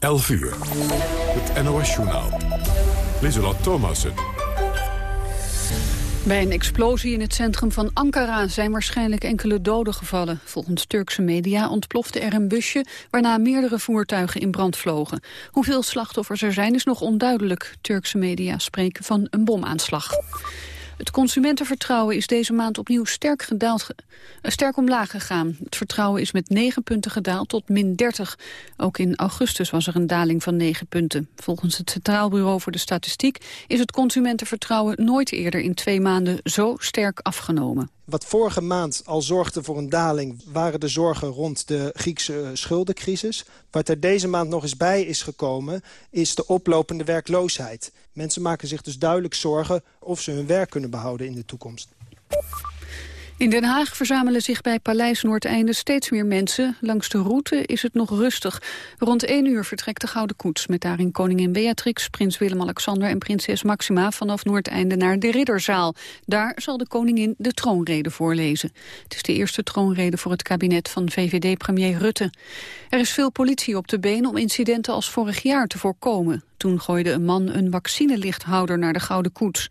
11 uur. Het NOS-journaal. Lieselot Thomassen. Bij een explosie in het centrum van Ankara zijn waarschijnlijk enkele doden gevallen. Volgens Turkse media ontplofte er een busje waarna meerdere voertuigen in brand vlogen. Hoeveel slachtoffers er zijn is nog onduidelijk. Turkse media spreken van een bomaanslag. Het consumentenvertrouwen is deze maand opnieuw sterk, gedaald, uh, sterk omlaag gegaan. Het vertrouwen is met 9 punten gedaald tot min 30. Ook in augustus was er een daling van 9 punten. Volgens het Centraal Bureau voor de Statistiek is het consumentenvertrouwen nooit eerder in twee maanden zo sterk afgenomen. Wat vorige maand al zorgde voor een daling... waren de zorgen rond de Griekse schuldencrisis. Wat er deze maand nog eens bij is gekomen... is de oplopende werkloosheid. Mensen maken zich dus duidelijk zorgen... of ze hun werk kunnen behouden in de toekomst. In Den Haag verzamelen zich bij Paleis Noordeinde steeds meer mensen. Langs de route is het nog rustig. Rond 1 uur vertrekt de Gouden Koets... met daarin koningin Beatrix, prins Willem-Alexander... en prinses Maxima vanaf Noordeinde naar de Ridderzaal. Daar zal de koningin de troonrede voorlezen. Het is de eerste troonrede voor het kabinet van VVD-premier Rutte. Er is veel politie op de been om incidenten als vorig jaar te voorkomen. Toen gooide een man een vaccinelichthouder naar de Gouden Koets.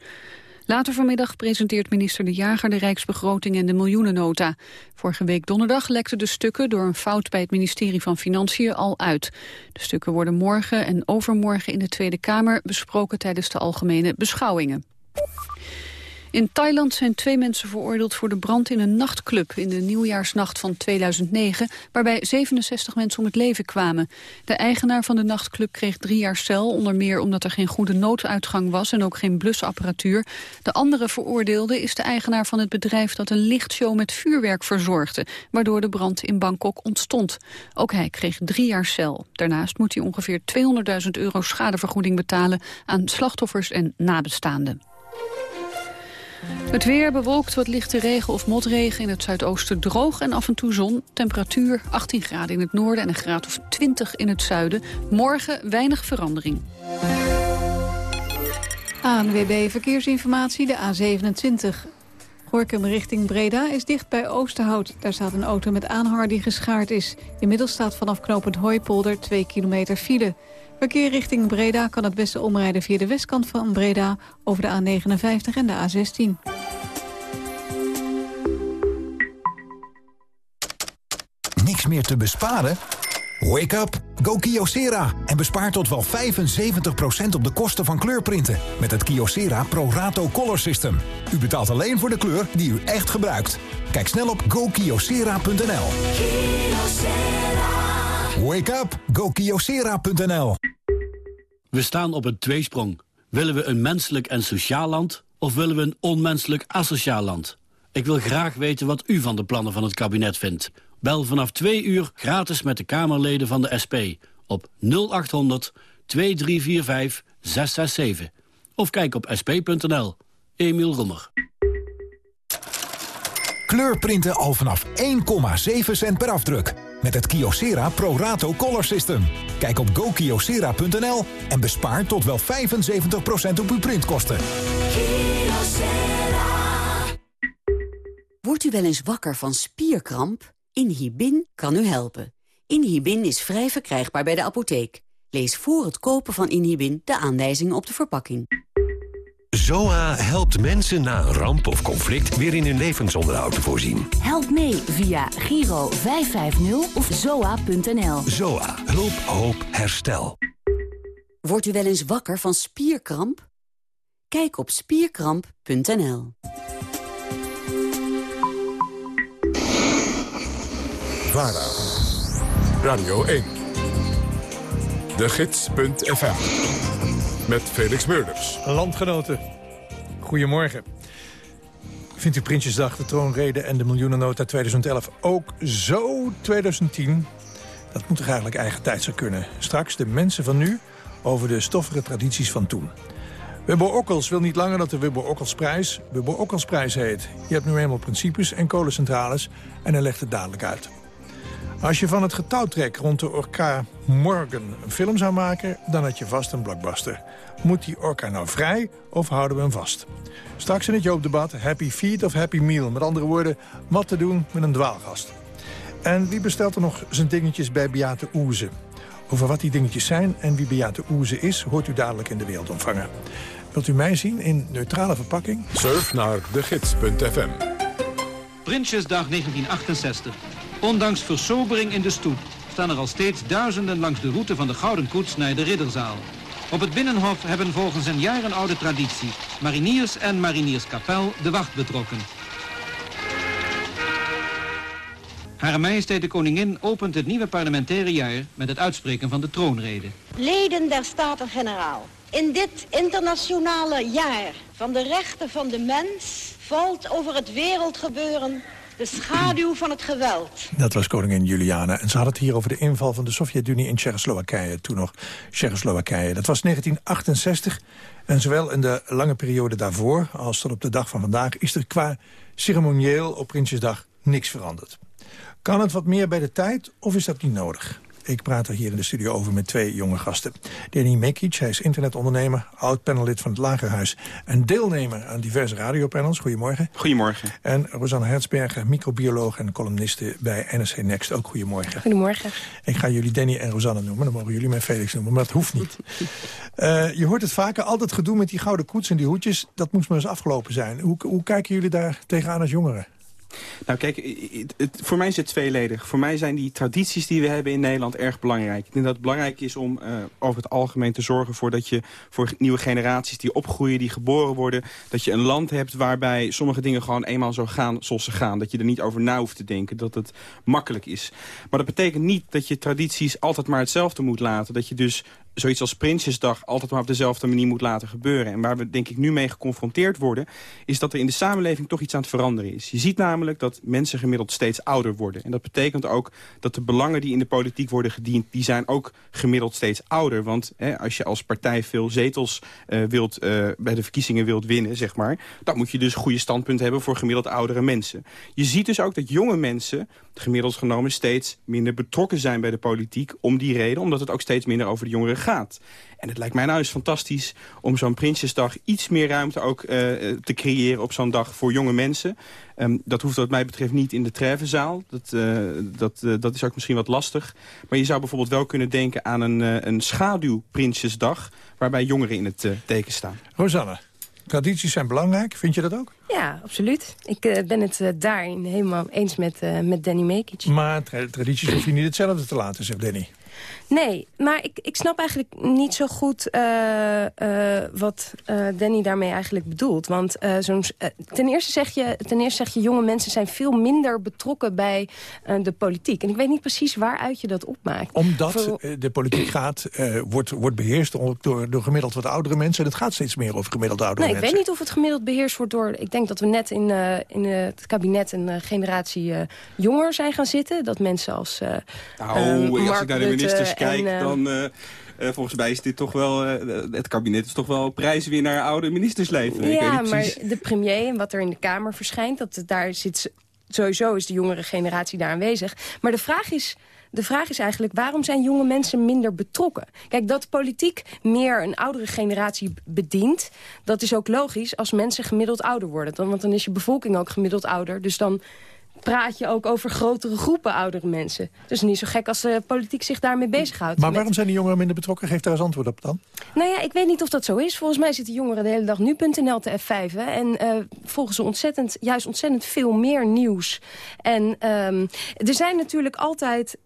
Later vanmiddag presenteert minister De Jager de Rijksbegroting en de miljoenennota. Vorige week donderdag lekten de stukken door een fout bij het ministerie van Financiën al uit. De stukken worden morgen en overmorgen in de Tweede Kamer besproken tijdens de algemene beschouwingen. In Thailand zijn twee mensen veroordeeld voor de brand in een nachtclub in de nieuwjaarsnacht van 2009, waarbij 67 mensen om het leven kwamen. De eigenaar van de nachtclub kreeg drie jaar cel, onder meer omdat er geen goede nooduitgang was en ook geen blusapparatuur. De andere veroordeelde is de eigenaar van het bedrijf dat een lichtshow met vuurwerk verzorgde, waardoor de brand in Bangkok ontstond. Ook hij kreeg drie jaar cel. Daarnaast moet hij ongeveer 200.000 euro schadevergoeding betalen aan slachtoffers en nabestaanden. Het weer bewolkt wat lichte regen of motregen in het zuidoosten droog en af en toe zon. Temperatuur 18 graden in het noorden en een graad of 20 in het zuiden. Morgen weinig verandering. ANWB Verkeersinformatie, de A27. Gorkum richting Breda is dicht bij Oosterhout. Daar staat een auto met aanhanger die geschaard is. Inmiddels staat vanaf knooppunt Hooipolder 2 kilometer file. Verkeer richting Breda kan het beste omrijden via de westkant van Breda... over de A59 en de A16. Niks meer te besparen? Wake up! Go Kyocera en bespaar tot wel 75% op de kosten van kleurprinten... met het Kyocera Pro Rato Color System. U betaalt alleen voor de kleur die u echt gebruikt. Kijk snel op gokyocera.nl. Wake up! GoKiosera.nl We staan op een tweesprong. Willen we een menselijk en sociaal land... of willen we een onmenselijk asociaal land? Ik wil graag weten wat u van de plannen van het kabinet vindt. Bel vanaf twee uur gratis met de Kamerleden van de SP... op 0800 2345 667. Of kijk op sp.nl. Emiel Roemer. Kleurprinten al vanaf 1,7 cent per afdruk. Met het Kyocera Pro Rato Color System. Kijk op gokyocera.nl en bespaar tot wel 75% op uw printkosten. Wordt u wel eens wakker van spierkramp? Inhibin kan u helpen. Inhibin is vrij verkrijgbaar bij de apotheek. Lees voor het kopen van Inhibin de aanwijzingen op de verpakking. ZOA helpt mensen na een ramp of conflict weer in hun levensonderhoud te voorzien. Help mee via Giro 550 of zoa.nl. ZOA. Hulp, hoop, herstel. Wordt u wel eens wakker van spierkramp? Kijk op spierkramp.nl. VARA. Radio 1. De Gids.fm. Met Felix Meurders. Landgenoten, goedemorgen. Vindt u Prinsjesdag, de troonrede en de miljoenennota 2011 ook zo 2010? Dat moet toch eigenlijk eigen tijd kunnen. Straks de mensen van nu over de stoffige tradities van toen. Wubbo Okkels wil niet langer dat de Wubbo Okkelsprijs Wubbo Okkelsprijs heet. Je hebt nu eenmaal principes en kolencentrales en hij legt het dadelijk uit. Als je van het getouwtrek rond de orka Morgan een film zou maken... dan had je vast een blockbuster. Moet die orka nou vrij of houden we hem vast? Straks in het Joop-debat Happy Feet of Happy Meal. Met andere woorden, wat te doen met een dwaalgast. En wie bestelt er nog zijn dingetjes bij Beate Oeze? Over wat die dingetjes zijn en wie Beate Oeze is... hoort u dadelijk in de wereld ontvangen. Wilt u mij zien in neutrale verpakking? Surf naar degids.fm. Prinsjesdag 1968. Ondanks versobering in de stoet staan er al steeds duizenden langs de route van de Gouden Koets naar de Ridderzaal. Op het Binnenhof hebben volgens een jarenoude traditie mariniers en marinierskapel de wacht betrokken. Hare Majesteit de Koningin opent het nieuwe parlementaire jaar met het uitspreken van de troonrede. Leden der Staten-Generaal. In dit internationale jaar van de rechten van de mens valt over het wereldgebeuren de schaduw van het geweld. Dat was koningin Juliana. En ze had het hier over de inval van de Sovjet-Unie in Tsjechoslowakije. Toen nog Tsjechoslowakije. Dat was 1968. En zowel in de lange periode daarvoor als tot op de dag van vandaag... is er qua ceremonieel op Prinsjesdag niks veranderd. Kan het wat meer bij de tijd of is dat niet nodig? Ik praat er hier in de studio over met twee jonge gasten. Danny Mekic, hij is internetondernemer, oud-panelid van het Lagerhuis... en deelnemer aan diverse radiopanels. Goedemorgen. Goedemorgen. En Rosanne Hertzberger, microbioloog en columniste bij NSC Next. Ook goedemorgen. Goedemorgen. Ik ga jullie Danny en Rosanne noemen. Dan mogen jullie mij Felix noemen, maar dat hoeft niet. uh, je hoort het vaker, altijd gedoe met die gouden koets en die hoedjes. Dat moest maar eens afgelopen zijn. Hoe, hoe kijken jullie daar tegenaan als jongeren? Nou kijk, het, voor mij is het tweeledig. Voor mij zijn die tradities die we hebben in Nederland erg belangrijk. Ik denk dat het belangrijk is om uh, over het algemeen te zorgen voor dat je voor nieuwe generaties die opgroeien, die geboren worden, dat je een land hebt waarbij sommige dingen gewoon eenmaal zo gaan zoals ze gaan. Dat je er niet over na hoeft te denken, dat het makkelijk is. Maar dat betekent niet dat je tradities altijd maar hetzelfde moet laten. Dat je dus zoiets als Prinsjesdag altijd maar op dezelfde manier moet laten gebeuren. En waar we denk ik nu mee geconfronteerd worden... is dat er in de samenleving toch iets aan het veranderen is. Je ziet namelijk dat mensen gemiddeld steeds ouder worden. En dat betekent ook dat de belangen die in de politiek worden gediend... die zijn ook gemiddeld steeds ouder. Want hè, als je als partij veel zetels uh, wilt, uh, bij de verkiezingen wilt winnen, zeg maar... dan moet je dus goede standpunt hebben voor gemiddeld oudere mensen. Je ziet dus ook dat jonge mensen gemiddeld genomen steeds minder betrokken zijn bij de politiek... om die reden, omdat het ook steeds minder over de jongeren gaat. En het lijkt mij nou eens fantastisch om zo'n Prinsjesdag... iets meer ruimte ook uh, te creëren op zo'n dag voor jonge mensen. Um, dat hoeft wat mij betreft niet in de Trevenzaal. Dat, uh, dat, uh, dat is ook misschien wat lastig. Maar je zou bijvoorbeeld wel kunnen denken aan een, een schaduwprinsjesdag... waarbij jongeren in het teken staan. Rosanne. Tradities zijn belangrijk, vind je dat ook? Ja, absoluut. Ik uh, ben het uh, daarin helemaal eens met, uh, met Danny Mekic. Maar tra tradities hoef je niet hetzelfde te laten, zegt Danny. Nee, maar ik, ik snap eigenlijk niet zo goed uh, uh, wat uh, Danny daarmee eigenlijk bedoelt. Want zo'n ten, eerste zeg je, ten eerste zeg je, jonge mensen zijn veel minder betrokken bij de politiek. En ik weet niet precies waaruit je dat opmaakt. Omdat Voor... de politiek gaat, wordt, wordt beheerst door, door gemiddeld wat oudere mensen. En het gaat steeds meer over gemiddeld oudere nee, mensen. Ik weet niet of het gemiddeld beheerst wordt door... Ik denk dat we net in, in het kabinet een generatie jonger zijn gaan zitten. Dat mensen als nou, als ik naar de ministers kijk, en, dan... Uh, uh, volgens mij is dit toch wel, uh, het kabinet is toch wel prijswinnaar oude ministersleven. Ja, maar de premier en wat er in de Kamer verschijnt, dat daar zit sowieso is de jongere generatie daar aanwezig. Maar de vraag is, de vraag is eigenlijk, waarom zijn jonge mensen minder betrokken? Kijk, dat politiek meer een oudere generatie bedient... dat is ook logisch als mensen gemiddeld ouder worden. Dan, want dan is je bevolking ook gemiddeld ouder. Dus dan praat je ook over grotere groepen oudere mensen. Dus niet zo gek als de politiek zich daarmee bezighoudt. Maar waarom zijn die jongeren minder betrokken? Geef daar eens antwoord op dan. Nou ja, ik weet niet of dat zo is. Volgens mij zitten jongeren de hele dag nu.nl te F5. En uh, volgen ze ontzettend, juist ontzettend veel meer nieuws. En um, er zijn natuurlijk altijd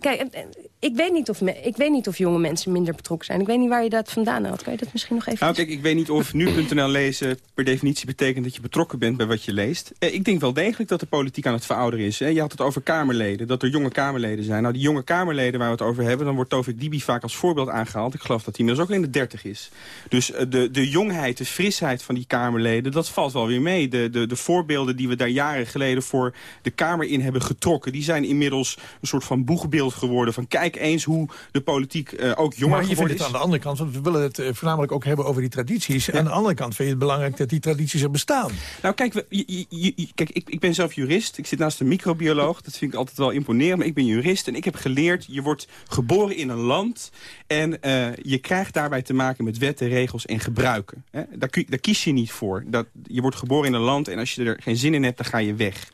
Kijk, ik weet, niet of ik weet niet of jonge mensen minder betrokken zijn. Ik weet niet waar je dat vandaan haalt. Kan je dat misschien nog even... Nou, kijk, ik weet niet of nu.nl lezen per definitie betekent dat je betrokken bent bij wat je leest. Eh, ik denk wel degelijk dat de politiek aan het verouderen is. Je had het over Kamerleden, dat er jonge Kamerleden zijn. Nou, die jonge Kamerleden waar we het over hebben... dan wordt Tovik Dibi vaak als voorbeeld aangehaald. Ik geloof dat hij inmiddels ook in de dertig is. Dus uh, de, de jongheid, de frisheid van die Kamerleden... dat valt wel weer mee. De, de, de voorbeelden die we daar jaren geleden voor de Kamer in hebben getrokken... die zijn inmiddels een soort van boegbeeld geworden. Van kijk eens hoe de politiek uh, ook jonger maar je vindt het aan de andere kant, want we willen het uh, voornamelijk ook hebben over die tradities. Ja. Aan de andere kant vind je het belangrijk dat die tradities er bestaan. Nou kijk, we, je, je, kijk ik, ik ben zelf jurist. Ik zit naast een microbioloog. Dat vind ik altijd wel imponerend. Maar ik ben jurist en ik heb geleerd, je wordt geboren in een land. En uh, je krijgt daarbij te maken met wetten, regels en gebruiken. Hè? Daar, daar kies je niet voor. Dat, je wordt geboren in een land en als je er geen zin in hebt, dan ga je weg.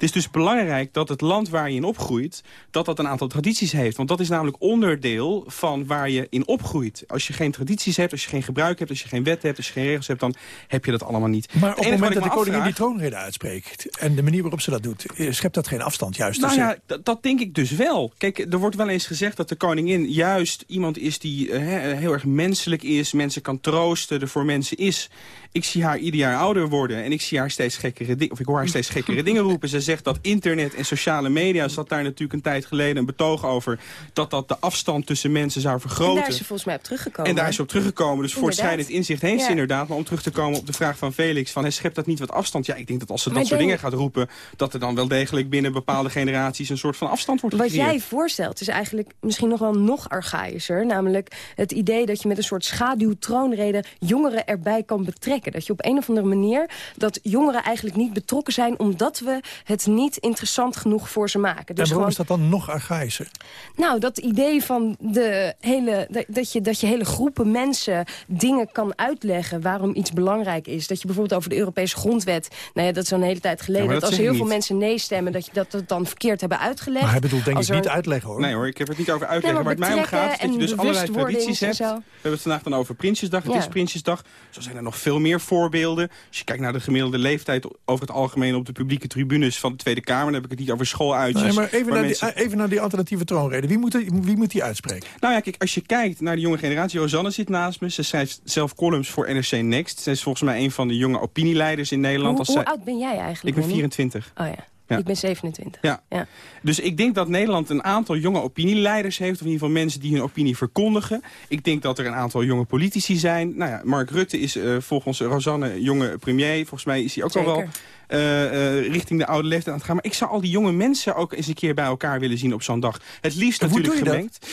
Het is dus belangrijk dat het land waar je in opgroeit... dat dat een aantal tradities heeft. Want dat is namelijk onderdeel van waar je in opgroeit. Als je geen tradities hebt, als je geen gebruik hebt... als je geen wet hebt, als je geen regels hebt... dan heb je dat allemaal niet. Maar op het moment dat de koningin die troonrede uitspreekt... en de manier waarop ze dat doet, eh, schept dat geen afstand juist? Nou ja, dat denk ik dus wel. Kijk, er wordt wel eens gezegd dat de koningin juist iemand is... die uh, heel erg menselijk is, mensen kan troosten, er voor mensen is. Ik zie haar ieder jaar ouder worden en ik zie haar steeds gekkere dingen, of ik hoor haar steeds gekkere dingen roepen. Ze zegt dat internet en sociale media, zat daar natuurlijk een tijd geleden een betoog over, dat dat de afstand tussen mensen zou vergroten. En daar is ze volgens mij op teruggekomen. En daar is ze op teruggekomen. Dus voortschrijdend inzicht heeft ze inderdaad. Maar om terug te komen op de vraag van Felix, van hij schept dat niet wat afstand? Ja, ik denk dat als ze dat soort dingen gaat roepen, dat er dan wel degelijk binnen bepaalde generaties een soort van afstand wordt gecreëerd. Wat jij voorstelt is eigenlijk misschien nog wel nog archaïscher. Namelijk het idee dat je met een soort schaduwtroonrede jongeren erbij kan betrekken. Dat je op een of andere manier dat jongeren eigenlijk niet betrokken zijn... omdat we het niet interessant genoeg voor ze maken. Dus en waarom is dat dan nog archaïscher? Nou, dat idee van de hele, dat, je, dat je hele groepen mensen dingen kan uitleggen... waarom iets belangrijk is. Dat je bijvoorbeeld over de Europese grondwet... nou ja, dat is al een hele tijd geleden... dat, als heel veel mensen nee stemmen... dat je dat het dan verkeerd hebben uitgelegd. Maar hij bedoelt denk ik niet uitleggen hoor. Nee hoor, ik heb het niet over uitleggen. maar, het mij om gaat is dat je dus allerlei tradities hebt. We hebben het vandaag dan over Prinsjesdag. Het is Prinsjesdag. Zo zijn er nog veel meer voorbeelden. Als je kijkt naar de gemiddelde leeftijd over het algemeen op de publieke tribunes van de Tweede Kamer, dan heb ik het niet over schooluitjes. Nee, maar even, naar die, even naar die alternatieve troonrede. Wie moet, wie moet die uitspreken? Nou ja, kijk, als je kijkt naar de jonge generatie, Rosanne zit naast me. Ze schrijft zelf columns voor NRC Next. Ze is volgens mij een van de jonge opinieleiders in Nederland. Hoe, hoe oud ben jij eigenlijk? Ik ben 24. Oh ja. Ik ben 27. Ja. ja. Dus ik denk dat Nederland een aantal jonge opinieleiders heeft... of in ieder geval mensen die hun opinie verkondigen. Ik denk dat er een aantal jonge politici zijn. Nou ja, Mark Rutte is uh, volgens Rosanne jonge premier. Volgens mij is hij ook al wel... Uh, uh, richting de oude leeftijd aan het gaan. Maar ik zou al die jonge mensen ook eens een keer bij elkaar willen zien op zo'n dag. Het liefst natuurlijk gemengd.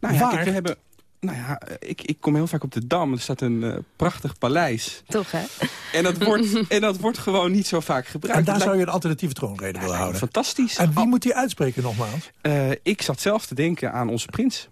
Nou ja, kijk, we hebben nou ja, ik, ik kom heel vaak op de Dam. Er staat een uh, prachtig paleis. Toch, hè? En dat, wordt, en dat wordt gewoon niet zo vaak gebruikt. En daar zou je een alternatieve troonrede willen houden? Fantastisch. En wie moet die uitspreken nogmaals? Uh, ik zat zelf te denken aan onze prins.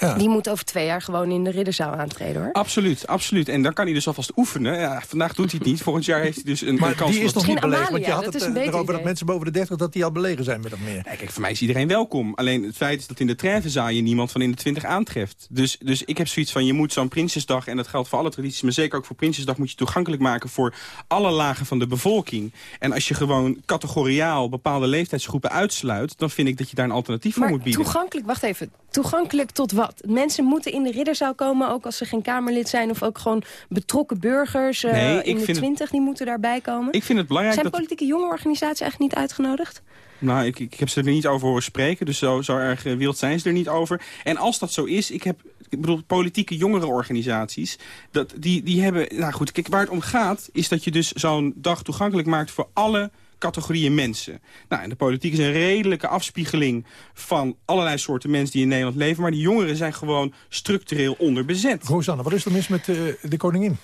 Ja. Die moet over twee jaar gewoon in de ridderzaal aantreden, hoor. Absoluut, absoluut. En dan kan hij dus alvast oefenen. Ja, vandaag doet hij het niet. Volgend jaar heeft hij dus een, maar kans. die is nog niet belegen, want je had het uh, erover dat mensen boven de 30... dat die al belegen zijn met of meer. Nee, kijk, voor mij is iedereen welkom. Alleen het feit is dat in de treffenzaal je niemand van in de 20 aantreft. Dus, dus ik heb zoiets van, je moet zo'n Prinsjesdag... en dat geldt voor alle tradities, maar zeker ook voor Prinsjesdag... moet je toegankelijk maken voor alle lagen van de bevolking. En als je gewoon categoriaal bepaalde leeftijdsgroepen uitsluit... dan vind ik dat je daar een alternatief maar voor moet bieden. toegankelijk, wacht even. Toegankelijk tot wat? Mensen moeten in de ridderzaal komen, ook als ze geen Kamerlid zijn... of ook gewoon betrokken burgers uh, nee, in de twintig, die moeten daarbij komen? Ik vind het belangrijk Zijn politieke jongerenorganisaties eigenlijk niet uitgenodigd? Nou, ik, ik heb ze er niet over horen spreken, dus zo, zo erg uh, wild zijn ze er niet over. En als dat zo is, ik heb ik bedoel, politieke jongerenorganisaties, dat, die, die hebben... Nou goed, kijk, waar het om gaat, is dat je dus zo'n dag toegankelijk maakt voor alle categorieën mensen. Nou, en de politiek is een redelijke afspiegeling van allerlei soorten mensen die in Nederland leven. Maar die jongeren zijn gewoon structureel onderbezet. Rosanne, wat is er mis met uh, de koningin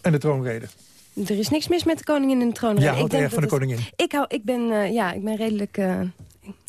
en de troonrede? Er is niks mis met de koningin en de troonrede. Ja, ik denk erg van de koningin. ik, hou, ik, ben, uh, ja, ik ben redelijk... Uh,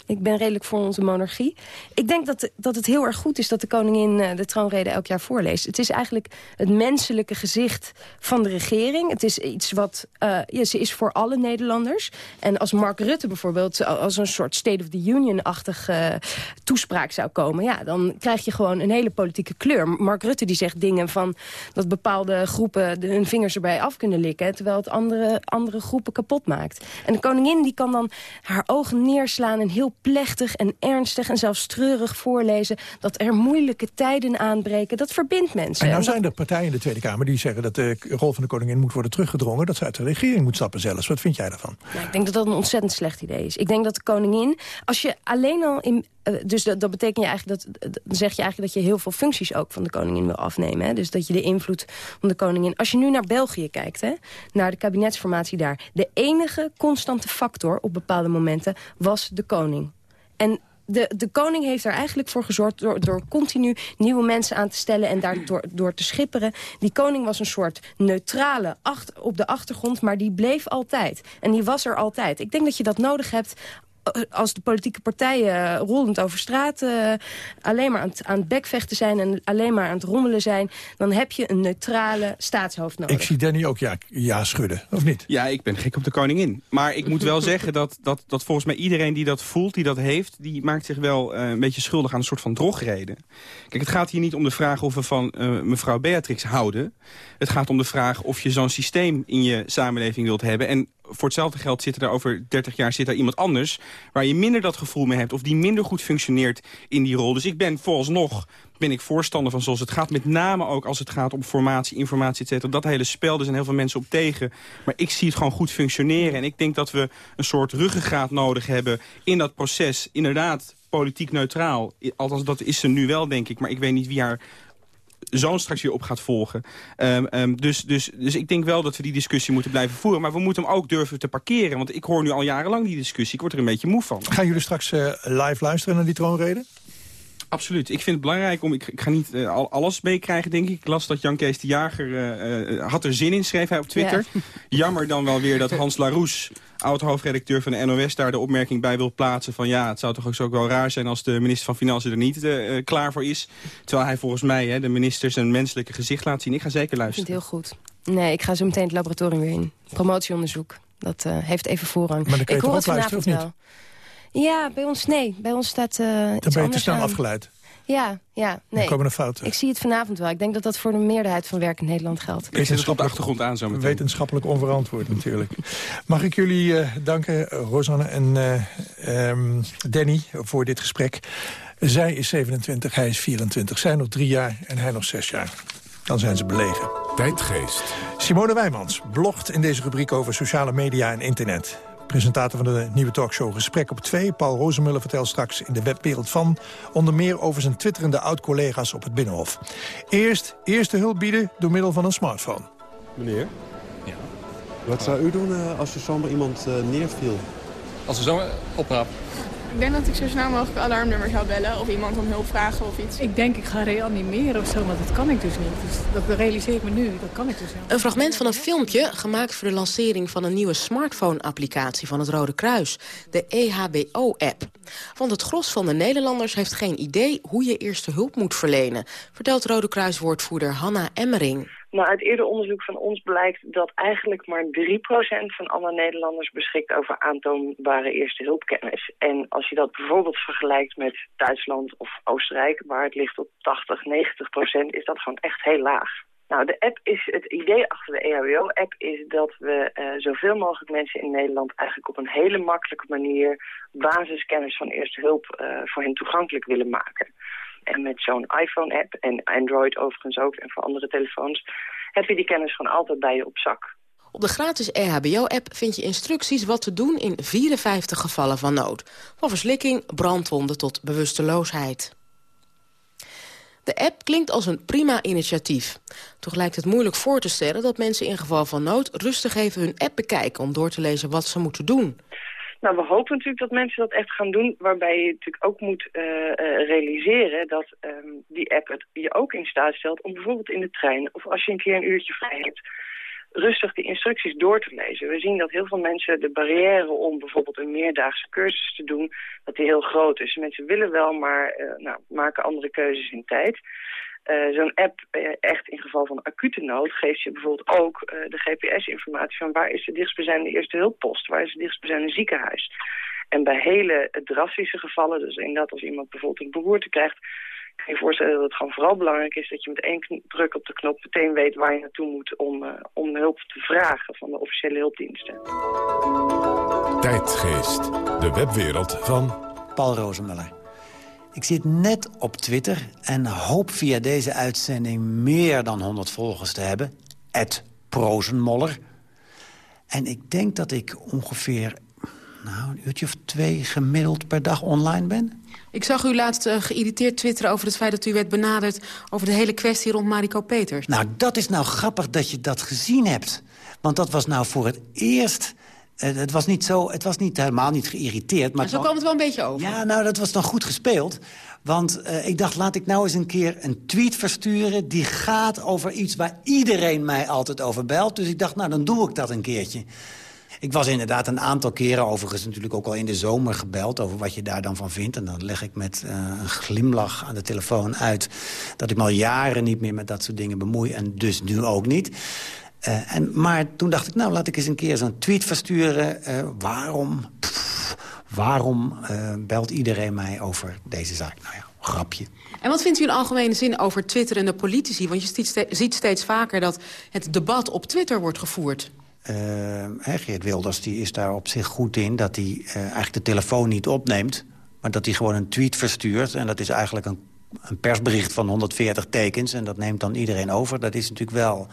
ik ben redelijk voor onze monarchie. Ik denk dat, dat het heel erg goed is dat de koningin uh, de troonrede elk jaar voorleest. Het is eigenlijk het menselijke gezicht van de regering. Het is iets wat... Uh, ja, ze is voor alle Nederlanders. En als Mark Rutte bijvoorbeeld als een soort State of the Union-achtige toespraak zou komen... ja, dan krijg je gewoon een hele politieke kleur. Mark Rutte die zegt dingen van dat bepaalde groepen hun vingers erbij af kunnen likken... terwijl het andere, andere groepen kapot maakt. En de koningin die kan dan haar ogen neerslaan en heel plechtig en ernstig en zelfs treurig voorlezen... dat er moeilijke tijden aanbreken. Dat verbindt mensen. En nou zijn er partijen in de Tweede Kamer die zeggen... dat de rol van de koningin moet worden teruggedrongen... dat ze uit de regering moet stappen zelfs. Wat vind jij daarvan? Nou, ik denk dat dat een ontzettend slecht idee is. Ik denk dat de koningin... als je alleen al in dus dat, betekent je eigenlijk dat, zeg je eigenlijk dat je heel veel functies ook van de koningin wil afnemen. Hè? Dus dat je de invloed van de koningin... Als je nu naar België kijkt, hè, naar de kabinetsformatie daar... de enige constante factor op bepaalde momenten was de koning. En de, de koning heeft er eigenlijk voor gezorgd... door, door continu nieuwe mensen aan te stellen en daardoor door te schipperen. Die koning was een soort neutrale achter, op de achtergrond, maar die bleef altijd. En die was er altijd. Ik denk dat je dat nodig hebt als de politieke partijen rollend over straat... Uh, alleen maar aan het, aan het bekvechten zijn en alleen maar aan het rommelen zijn... dan heb je een neutrale staatshoofd nodig. Ik zie Danny ook ja, ja schudden, of niet? Ja, ik ben gek op de koningin. Maar ik moet wel zeggen dat, dat, dat volgens mij iedereen die dat voelt, die dat heeft... die maakt zich wel uh, een beetje schuldig aan een soort van drogreden. Kijk, het gaat hier niet om de vraag of we van uh, mevrouw Beatrix houden. Het gaat om de vraag of je zo'n systeem in je samenleving wilt hebben. En voor hetzelfde geld zit er daar over 30 jaar zit er iemand anders... waar je minder dat gevoel mee hebt of die minder goed functioneert in die rol. Dus ik ben vooralsnog ben ik voorstander van zoals het gaat. Met name ook als het gaat om formatie, informatie, et cetera. Dat hele spel, er zijn heel veel mensen op tegen. Maar ik zie het gewoon goed functioneren. En ik denk dat we een soort ruggengraat nodig hebben in dat proces. Inderdaad, politiek neutraal. Althans, dat is ze nu wel, denk ik. Maar ik weet niet wie haar zoon straks weer op gaat volgen. Um, um, dus, dus, dus ik denk wel dat we die discussie moeten blijven voeren. Maar we moeten hem ook durven te parkeren. Want ik hoor nu al jarenlang die discussie. Ik word er een beetje moe van. Gaan jullie straks uh, live luisteren naar die troonrede? Absoluut. Ik vind het belangrijk om... Ik, ik ga niet uh, alles meekrijgen, denk ik. Ik las dat Jan Kees de Jager uh, had er zin in, schreef hij op Twitter. Ja. Jammer dan wel weer dat Hans Laroes oud-hoofdredacteur van de NOS daar de opmerking bij wil plaatsen... van ja, het zou toch ook, zo ook wel raar zijn als de minister van Financiën er niet uh, klaar voor is. Terwijl hij volgens mij hè, de minister zijn menselijke gezicht laat zien. Ik ga zeker luisteren. Ik vind het heel goed. Nee, ik ga zo meteen het laboratorium weer in. Promotieonderzoek. Dat uh, heeft even voorrang. Maar ik hoor het vanavond wel. Ja, bij ons nee. Bij ons staat uh, Dan ben je te snel afgeleid. Ja, ja. Nee. komen er fouten. Ik zie het vanavond wel. Ik denk dat dat voor de meerderheid van werk in Nederland geldt. Ik zit op de achtergrond aan zo meteen. Wetenschappelijk onverantwoord natuurlijk. Mag ik jullie uh, danken, Rosanne en uh, um, Danny, voor dit gesprek. Zij is 27, hij is 24. Zij nog drie jaar en hij nog zes jaar. Dan zijn ze belegen. Tijdgeest. Simone Wijmans blogt in deze rubriek over sociale media en internet presentator van de nieuwe talkshow Gesprek op 2. Paul Rozemuller vertelt straks in de webwereld van... onder meer over zijn twitterende oud-collega's op het Binnenhof. Eerst eerste hulp bieden door middel van een smartphone. Meneer? Ja? Wat zou u doen uh, als er zomaar iemand uh, neerviel? Als er zomaar oprap? Ik denk dat ik zo snel mogelijk een alarmnummer zou bellen of iemand om hulp vragen of iets. Ik denk ik ga reanimeren of zo, maar dat kan ik dus niet. Dus dat realiseer ik me nu, dat kan ik dus niet. Een fragment van een filmpje gemaakt voor de lancering van een nieuwe smartphone-applicatie van het Rode Kruis. De EHBO-app. Want het gros van de Nederlanders heeft geen idee hoe je eerste hulp moet verlenen, vertelt Rode Kruis-woordvoerder Hanna Emmering. Nou, uit eerder onderzoek van ons blijkt dat eigenlijk maar 3% van alle Nederlanders beschikt over aantoonbare eerste hulpkennis. En als je dat bijvoorbeeld vergelijkt met Duitsland of Oostenrijk, waar het ligt op 80, 90%, is dat gewoon echt heel laag. Nou, de app is, het idee achter de EHBO-app is dat we uh, zoveel mogelijk mensen in Nederland eigenlijk op een hele makkelijke manier basiskennis van eerste hulp uh, voor hen toegankelijk willen maken. En met zo'n iPhone-app en Android overigens ook en voor andere telefoons... heb je die kennis gewoon altijd bij je op zak. Op de gratis EHBO-app vind je instructies wat te doen in 54 gevallen van nood. Van verslikking, brandwonden tot bewusteloosheid. De app klinkt als een prima initiatief. Toch lijkt het moeilijk voor te stellen dat mensen in geval van nood... rustig even hun app bekijken om door te lezen wat ze moeten doen. Nou, we hopen natuurlijk dat mensen dat echt gaan doen. Waarbij je natuurlijk ook moet uh, uh, realiseren dat um, die app het je ook in staat stelt... om bijvoorbeeld in de trein of als je een keer een uurtje vrij hebt... rustig die instructies door te lezen. We zien dat heel veel mensen de barrière om bijvoorbeeld een meerdaagse cursus te doen... dat die heel groot is. Mensen willen wel, maar uh, nou, maken andere keuzes in tijd... Uh, Zo'n app, uh, echt in geval van acute nood, geeft je bijvoorbeeld ook de GPS-informatie van waar is de dichtstbijzijnde eerste hulppost, waar is het dichtstbijzijnde ziekenhuis. En bij hele drastische gevallen, dus inderdaad als iemand bijvoorbeeld een beroerte krijgt, je je voorstellen dat het gewoon vooral belangrijk is dat je met één druk op de knop meteen weet waar je naartoe moet om, om hulp te vragen van de officiële hulpdiensten. Tijdgeest, de webwereld van Paul Rozemuller. Ik zit net op Twitter en hoop via deze uitzending meer dan 100 volgers te hebben. Ed Prozenmoller. En ik denk dat ik ongeveer nou, een uurtje of twee gemiddeld per dag online ben. Ik zag u laatst uh, geïrriteerd twitteren over het feit dat u werd benaderd... over de hele kwestie rond Mariko Peters. Nou, dat is nou grappig dat je dat gezien hebt. Want dat was nou voor het eerst uh, het, was niet zo, het was niet helemaal niet geïrriteerd. Maar zo kwam het wel een beetje over. Ja, nou, dat was dan goed gespeeld. Want uh, ik dacht, laat ik nou eens een keer een tweet versturen... die gaat over iets waar iedereen mij altijd over belt. Dus ik dacht, nou, dan doe ik dat een keertje. Ik was inderdaad een aantal keren, overigens natuurlijk ook al in de zomer gebeld... over wat je daar dan van vindt. En dan leg ik met uh, een glimlach aan de telefoon uit... dat ik me al jaren niet meer met dat soort dingen bemoei. En dus nu ook niet. Uh, en, maar toen dacht ik, nou, laat ik eens een keer zo'n tweet versturen. Uh, waarom, waarom belt iedereen mij over deze zaak? Nou ja, grapje. En wat vindt u in algemene zin over Twitter en de politici? Want je ziet steeds vaker dat het debat op Twitter wordt gevoerd. Uh, Geert Wilders die is daar op zich goed in... dat hij uh, eigenlijk de telefoon niet opneemt... maar dat hij gewoon een tweet verstuurt. En dat is eigenlijk een, een, persbericht van 140 tekens... en dat neemt dan iedereen over. Dat is natuurlijk wel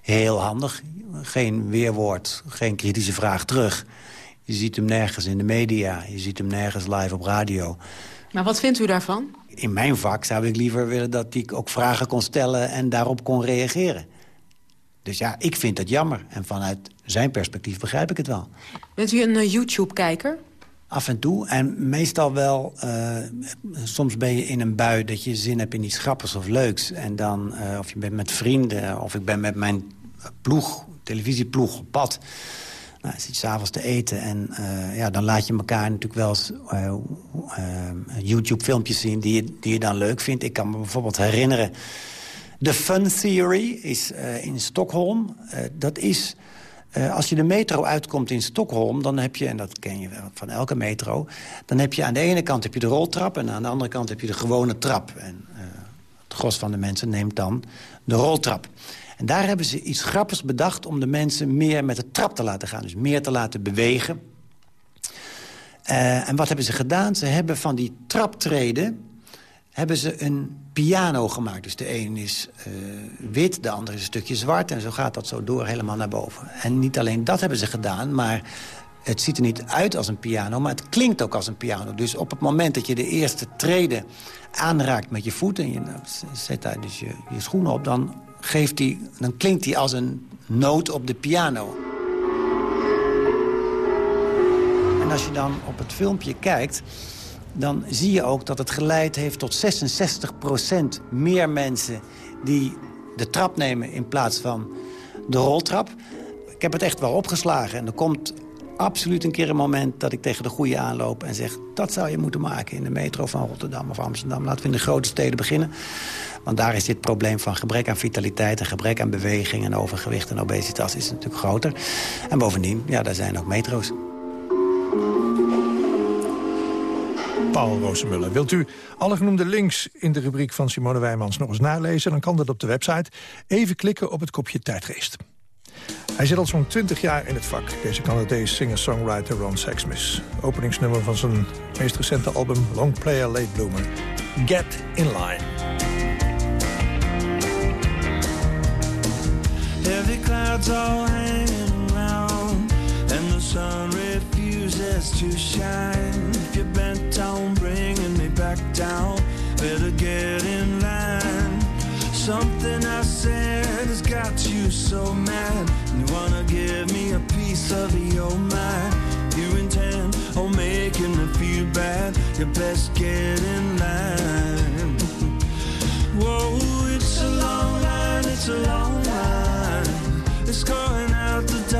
heel handig. Geen weerwoord, geen kritische vraag terug. Je ziet hem nergens in de media, je ziet hem nergens live op radio... Maar wat vindt u daarvan? In mijn vak zou ik liever willen dat hij ook vragen kon stellen... en daarop kon reageren. Dus ja, ik vind het jammer. En vanuit zijn perspectief begrijp ik het wel. Bent u een uh, YouTube-kijker? Af en toe. En meestal wel... Uh, soms ben je in een bui dat je zin hebt in iets grappigs of leuks. En dan, uh, of je bent met vrienden... of ik ben met mijn ploeg, televisieploeg op pad... Nou, zit je s'avonds te eten en uh, ja, dan laat je elkaar natuurlijk wel eens uh, uh, YouTube-filmpjes zien die je, die je dan leuk vindt. Ik kan me bijvoorbeeld herinneren... The Fun Theory is in Stockholm. dat is... als je de metro uitkomt in Stockholm, dan heb je... en dat ken je van elke metro... dan heb je aan de ene kant heb je de roltrap... en aan de andere kant heb je de gewone trap. En het gros van de mensen neemt dan de roltrap. En daar hebben ze iets grappigs bedacht om de mensen meer met de trap te laten gaan. Dus meer te laten bewegen. En wat hebben ze gedaan? Ze hebben van die traptreden hebben ze een piano gemaakt. Dus de een is uh, wit, de andere is een stukje zwart. En zo gaat dat zo door helemaal naar boven. En niet alleen dat hebben ze gedaan, maar het ziet er niet uit als een piano... maar het klinkt ook als een piano. Dus op het moment dat je de eerste treden aanraakt met je voet... en je nou, zet daar dus je, je schoenen op... dan geeft die, dan klinkt hij als een noot op de piano. En als je dan op het filmpje kijkt... dan zie je ook dat het geleid heeft tot 66% meer mensen... die de trap nemen in plaats van de roltrap. Ik heb het echt wel opgeslagen. En er komt absoluut een keer een moment dat ik tegen de goede aanloop... en zeg, dat zou je moeten maken in de metro van Rotterdam of Amsterdam. Laten we in de grote steden beginnen. Want daar is dit probleem van gebrek aan vitaliteit... en gebrek aan beweging en overgewicht en obesitas is natuurlijk groter. En bovendien, ja, daar zijn ook metro's. Paul Roosemuller. Wilt u alle genoemde links in de rubriek van Simone Wijmans nog eens nalezen... dan kan dat op de website. Even klikken op het kopje tijdgeest. Hij zit al zo'n 20 jaar in het vak, deze Canadees singer-songwriter Ron Sexsmith. Openingsnummer van zijn meest recente album Long Player Late Bloomer. Get in Line. Clouds all around And the sun to shine. If you're bent on bringing me back down Better get in line. Something I said has got you so mad You wanna give me a piece of your mind. You intend on making me feel bad You best get in line. Whoa, it's a long line, it's a long line. It's going out the door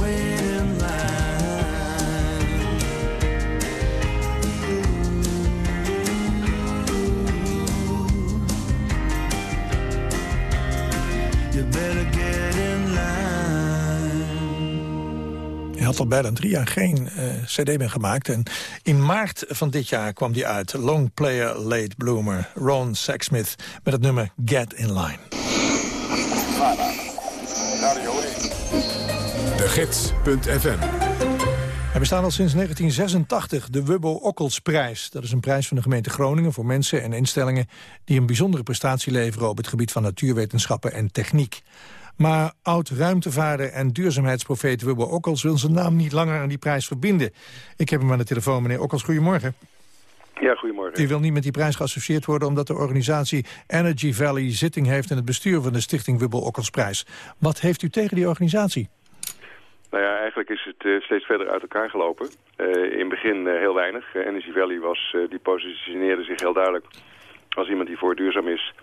had al bijna drie jaar geen eh, cd meer gemaakt. En in maart van dit jaar kwam die uit. Long Player Late Bloomer. Ron Sexsmith met het nummer Get In Line. De Gids.fm Er bestaat al sinds 1986 de Wubbo Okkelsprijs. Dat is een prijs van de gemeente Groningen voor mensen en instellingen... die een bijzondere prestatie leveren op het gebied van natuurwetenschappen en techniek. Maar oud-ruimtevaarder en duurzaamheidsprofeet Wubbo Okkels... wil zijn naam niet langer aan die prijs verbinden. Ik heb hem aan de telefoon, meneer Okkels. Goedemorgen. Ja, goedemorgen. U wil niet met die prijs geassocieerd worden... omdat de organisatie Energy Valley zitting heeft... in het bestuur van de stichting Wubbo Okkelsprijs. Wat heeft u tegen die organisatie? Nou ja, eigenlijk is het eh, steeds verder uit elkaar gelopen. Eh, in het begin eh, heel weinig. Energy Valley was, die positioneerde zich heel duidelijk als iemand die voor duurzaam is.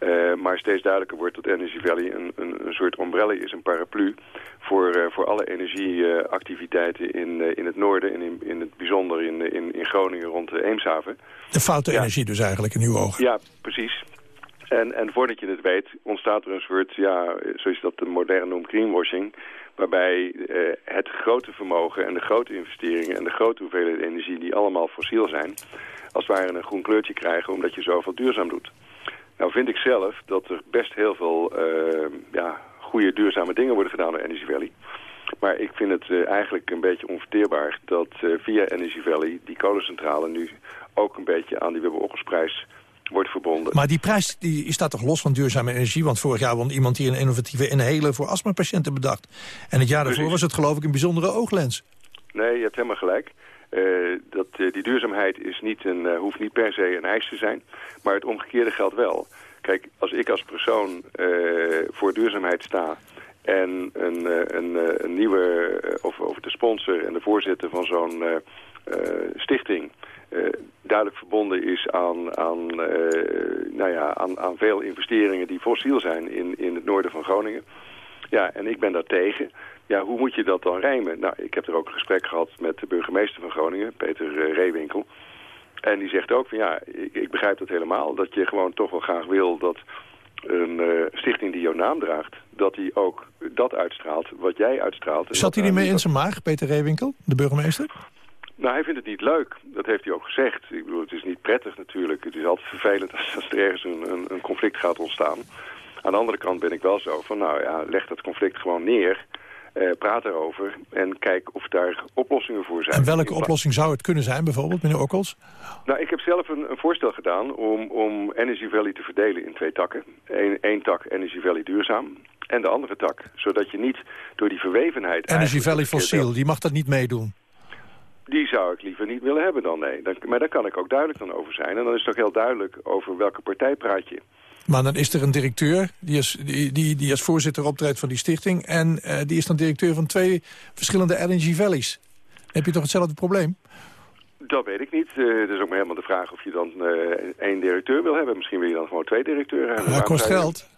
Eh, maar steeds duidelijker wordt dat Energy Valley een, een, een soort ombrelle is, een paraplu... voor, eh, voor alle energieactiviteiten in, eh, in het noorden en in, in het bijzonder in, in, in Groningen rond de Eemshaven. De foute energie dus eigenlijk in uw ogen. Ja, precies. En, en voordat je het weet ontstaat er een soort, ja, zoals je dat de moderne noemt, greenwashing... waarbij het grote vermogen en de grote investeringen en de grote hoeveelheid energie... die allemaal fossiel zijn, als het ware een groen kleurtje krijgen omdat je zoveel duurzaam doet. Nou vind ik zelf dat er best heel veel eh, ja, goede duurzame dingen worden gedaan door Energy Valley. Maar ik vind het eh, eigenlijk een beetje onverteerbaar dat eh, via Energy Valley die kolencentrale nu ook een beetje aan die Wubbe Okkelsprijs wordt verbonden. Maar die prijs die staat toch los van duurzame energie? Want vorig jaar won iemand die een innovatieve inhaler voor astmapatiënten bedacht. En het jaar daarvoor was het geloof ik een bijzondere ooglens. Nee, je hebt helemaal gelijk. Eh, dat, eh, die duurzaamheid is niet een, eh, hoeft niet per se een eis te zijn. Maar het omgekeerde geldt wel. Kijk, als ik als persoon voor duurzaamheid sta... en een, een, een nieuwe, of, de sponsor en de voorzitter van zo'n stichting... duidelijk verbonden is aan, aan, nou ja, aan, aan veel investeringen die fossiel zijn in, in het noorden van Groningen... Ja, en ik ben daar tegen. Ja, hoe moet je dat dan rijmen? Nou, ik heb er ook een gesprek gehad met de burgemeester van Groningen, Peter eh, Reewinkel. En die zegt ook van ja, ik, ik begrijp dat helemaal. Dat je gewoon toch wel graag wil dat een eh, stichting die jouw naam draagt... dat die ook dat uitstraalt wat jij uitstraalt. Zat hij ermee niet- in zijn maag, Peter Reewinkel, de burgemeester? Nou, hij vindt het niet leuk. Dat heeft hij ook gezegd. Ik bedoel, het is niet prettig natuurlijk. Het is altijd vervelend als, als er ergens een, een, een conflict gaat ontstaan. Aan de andere kant ben ik wel zo van, nou ja, leg dat conflict gewoon neer. Eh, praat erover en kijk of daar oplossingen voor zijn. En welke oplossing zou het kunnen zijn, bijvoorbeeld, meneer Okkels? Nou, ik heb zelf een, een voorstel gedaan om, om Energy Valley te verdelen in twee takken. Eén één tak Energy Valley duurzaam en de andere tak. Zodat je niet door die verwevenheid... Energy Valley fossiel, die mag dat niet meedoen. die zou ik liever niet willen hebben dan, nee. Dan, maar daar kan ik ook duidelijk dan over zijn. En dan is het ook heel duidelijk over welke partij praat je. Maar dan is er een directeur die als, die, die, die als voorzitter optreedt van die stichting... en eh, die is dan directeur van twee verschillende Energy Valleys. Dan heb je toch hetzelfde probleem? Dat weet ik niet. Eh, Het is ook maar helemaal de vraag of je dan eh, één directeur wil hebben. Misschien wil je dan gewoon twee directeuren hebben. Dat kost geld.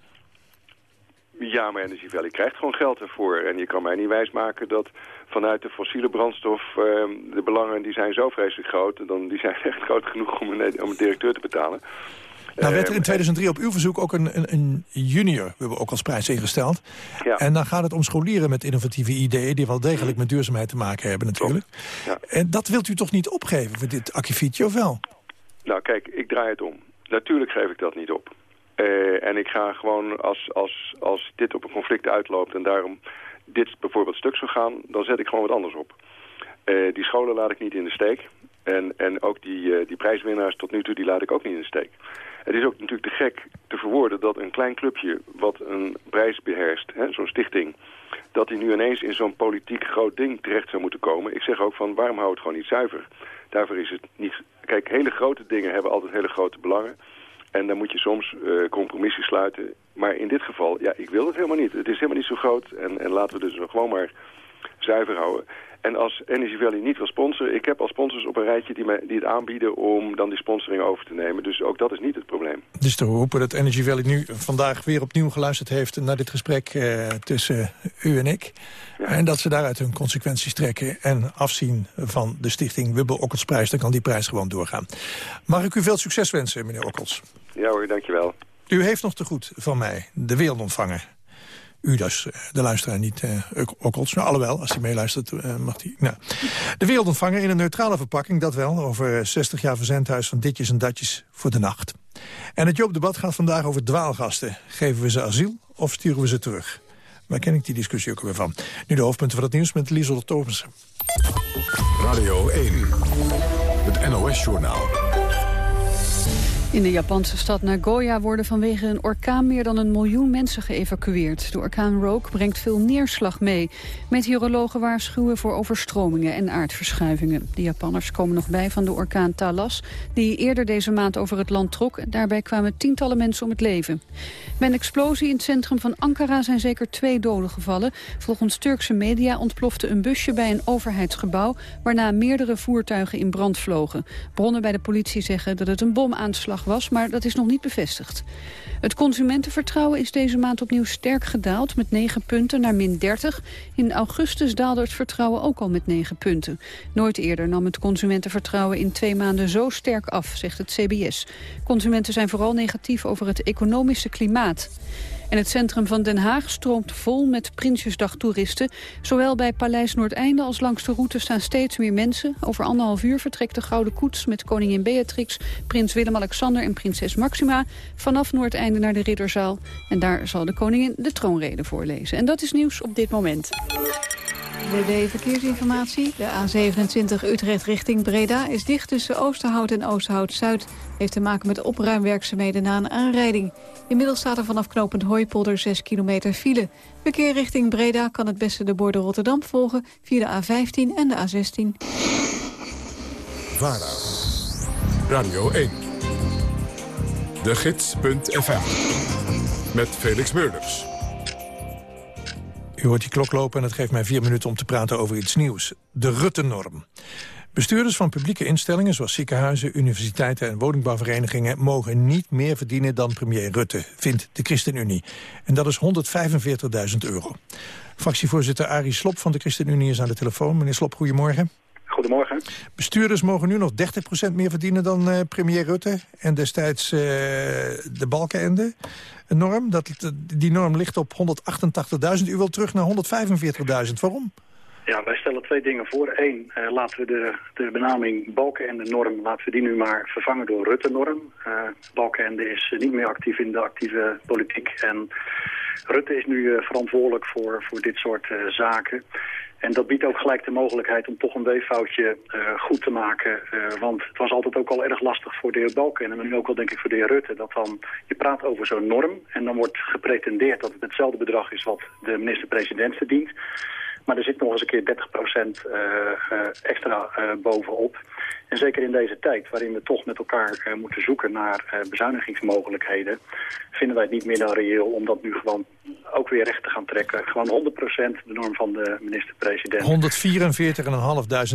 Ja, maar Energy Valley krijgt gewoon geld ervoor. En je kan mij niet wijsmaken dat vanuit de fossiele brandstof... eh, de belangen die zijn zo vreselijk groot... Dan, die zijn echt groot genoeg om een, om een directeur te betalen. Nou werd er in Eh, 2003 op uw verzoek ook een, een, een junior, we hebben ook als prijs ingesteld. Ja. En dan gaat het om scholieren met innovatieve ideeën... die wel degelijk met duurzaamheid te maken hebben natuurlijk. Ja. En dat wilt u toch niet opgeven voor dit akkefietje, of wel? Nou, kijk, ik draai het om. Natuurlijk geef ik dat niet op. Eh, en ik ga gewoon, als, als, als dit op een conflict uitloopt... en daarom dit bijvoorbeeld stuk zou gaan... dan zet ik gewoon wat anders op. Eh, die scholen laat ik niet in de steek. En, en ook die, eh, die prijswinnaars tot nu toe, die laat ik ook niet in de steek. Het is ook natuurlijk te gek te verwoorden dat een klein clubje... wat een prijs beheerst, zo'n stichting... dat die nu ineens in zo'n politiek groot ding terecht zou moeten komen. Ik zeg ook van, waarom hou het gewoon niet zuiver? Daarvoor is het niet... Kijk, hele grote dingen hebben altijd hele grote belangen. En dan moet je soms eh, compromissen sluiten. Maar in dit geval, ja, ik wil het helemaal niet. Het is helemaal niet zo groot. En, en laten we dus gewoon maar zuiver houden. En als Energy Valley niet wil sponsoren... ik heb al sponsors op een rijtje die, mij, die het aanbieden om dan die sponsoring over te nemen. Dus ook dat is niet het probleem. Dus te hopen dat Energy Valley nu vandaag weer opnieuw geluisterd heeft... naar dit gesprek eh, tussen u en ik. En dat ze daaruit hun consequenties trekken... en afzien van de stichting Wibbel Okkelsprijs. Dan kan die prijs gewoon doorgaan. Mag ik u veel succes wensen, meneer Okkels? Ja hoor, dankjewel. U heeft nog te goed van mij de wereldontvanger. U dus, eh, de luisteraar niet, uh, Okkels. Nou, alhoewel, als hij meeluistert, uh, mag hij... Nou. De wereldontvanger in een neutrale verpakking, dat wel. Over 60 jaar verzendhuis van ditjes en datjes voor de nacht. En het Joop-debat gaat vandaag over dwaalgasten. Geven we ze asiel of sturen we ze terug? Waar ken ik die discussie ook weer van? Nu de hoofdpunten van het nieuws met Lieselot Thomassen. Radio 1, het NOS-journaal. In de Japanse stad Nagoya worden vanwege een orkaan meer dan een miljoen mensen geëvacueerd. De orkaan Rogue brengt veel neerslag mee. Meteorologen waarschuwen voor overstromingen en aardverschuivingen. De Japanners komen nog bij van de orkaan Talas, die eerder deze maand over het land trok. Daarbij kwamen tientallen mensen om het leven. Bij een explosie in het centrum van Ankara zijn zeker twee doden gevallen. Volgens Turkse media ontplofte een busje bij een overheidsgebouw... waarna meerdere voertuigen in brand vlogen. Bronnen bij de politie zeggen dat het een bomaanslag was, maar dat is nog niet bevestigd. Het consumentenvertrouwen is deze maand opnieuw sterk gedaald... met 9 punten naar min 30. In augustus daalde het vertrouwen ook al met 9 punten. Nooit eerder nam het consumentenvertrouwen in twee maanden zo sterk af, zegt het CBS. Consumenten zijn vooral negatief over het economische klimaat. En het centrum van Den Haag stroomt vol met Prinsjesdag-toeristen. Zowel bij Paleis Noordeinde als langs de route staan steeds meer mensen. Over anderhalf uur vertrekt de Gouden Koets met koningin Beatrix... prins Willem-Alexander en prinses Maxima... vanaf Noordeinde naar de Ridderzaal. En daar zal de koningin de troonrede voorlezen. En dat is nieuws op dit moment. WD Verkeersinformatie. De A27 Utrecht richting Breda is dicht tussen Oosterhout en Oosterhout-Zuid. Heeft te maken met opruimwerkzaamheden na een aanrijding. Inmiddels staat er vanaf knooppunt Hooipolder 6 kilometer file. Verkeer richting Breda kan het beste de borden Rotterdam volgen... via de A15 en de A16. VARA. Radio 1. De Gids.fm. Met Felix Meurders. U hoort die klok lopen en het geeft mij vier minuten om te praten over iets nieuws. De Rutte-norm. Bestuurders van publieke instellingen zoals ziekenhuizen, universiteiten en woningbouwverenigingen mogen niet meer verdienen dan premier Rutte, vindt de ChristenUnie. En dat is 145.000 euro. Fractievoorzitter Arie Slop van de ChristenUnie is aan de telefoon. Meneer Slop, goedemorgen. Goedemorgen. Bestuurders mogen nu nog 30% meer verdienen dan uh, premier Rutte. En destijds uh, de Balkenende norm. Dat, die norm ligt op 188.000. U wilt terug naar 145.000. Waarom? Ja, wij stellen twee dingen voor. Eén, uh, laten we de, de benaming Balkenende norm, laten we die nu maar vervangen door Rutte-norm. Uh, Balkenende is niet meer actief in de actieve politiek en Rutte is nu uh, verantwoordelijk voor, voor dit soort zaken. En dat biedt ook gelijk de mogelijkheid om toch een weeffoutje uh, goed te maken. Uh, want het was altijd ook al erg lastig voor de heer Balken en nu ook wel denk ik voor de heer Rutte. Dat dan, je praat over zo'n norm en dan wordt gepretendeerd dat het hetzelfde bedrag is wat de minister-president verdient. Maar er zit nog eens een keer 30% uh, uh, extra uh, bovenop. En zeker in deze tijd, waarin we toch met elkaar moeten zoeken naar bezuinigingsmogelijkheden, vinden wij het niet meer dan reëel om dat nu gewoon ook weer recht te gaan trekken. Gewoon 100% de norm van de minister-president.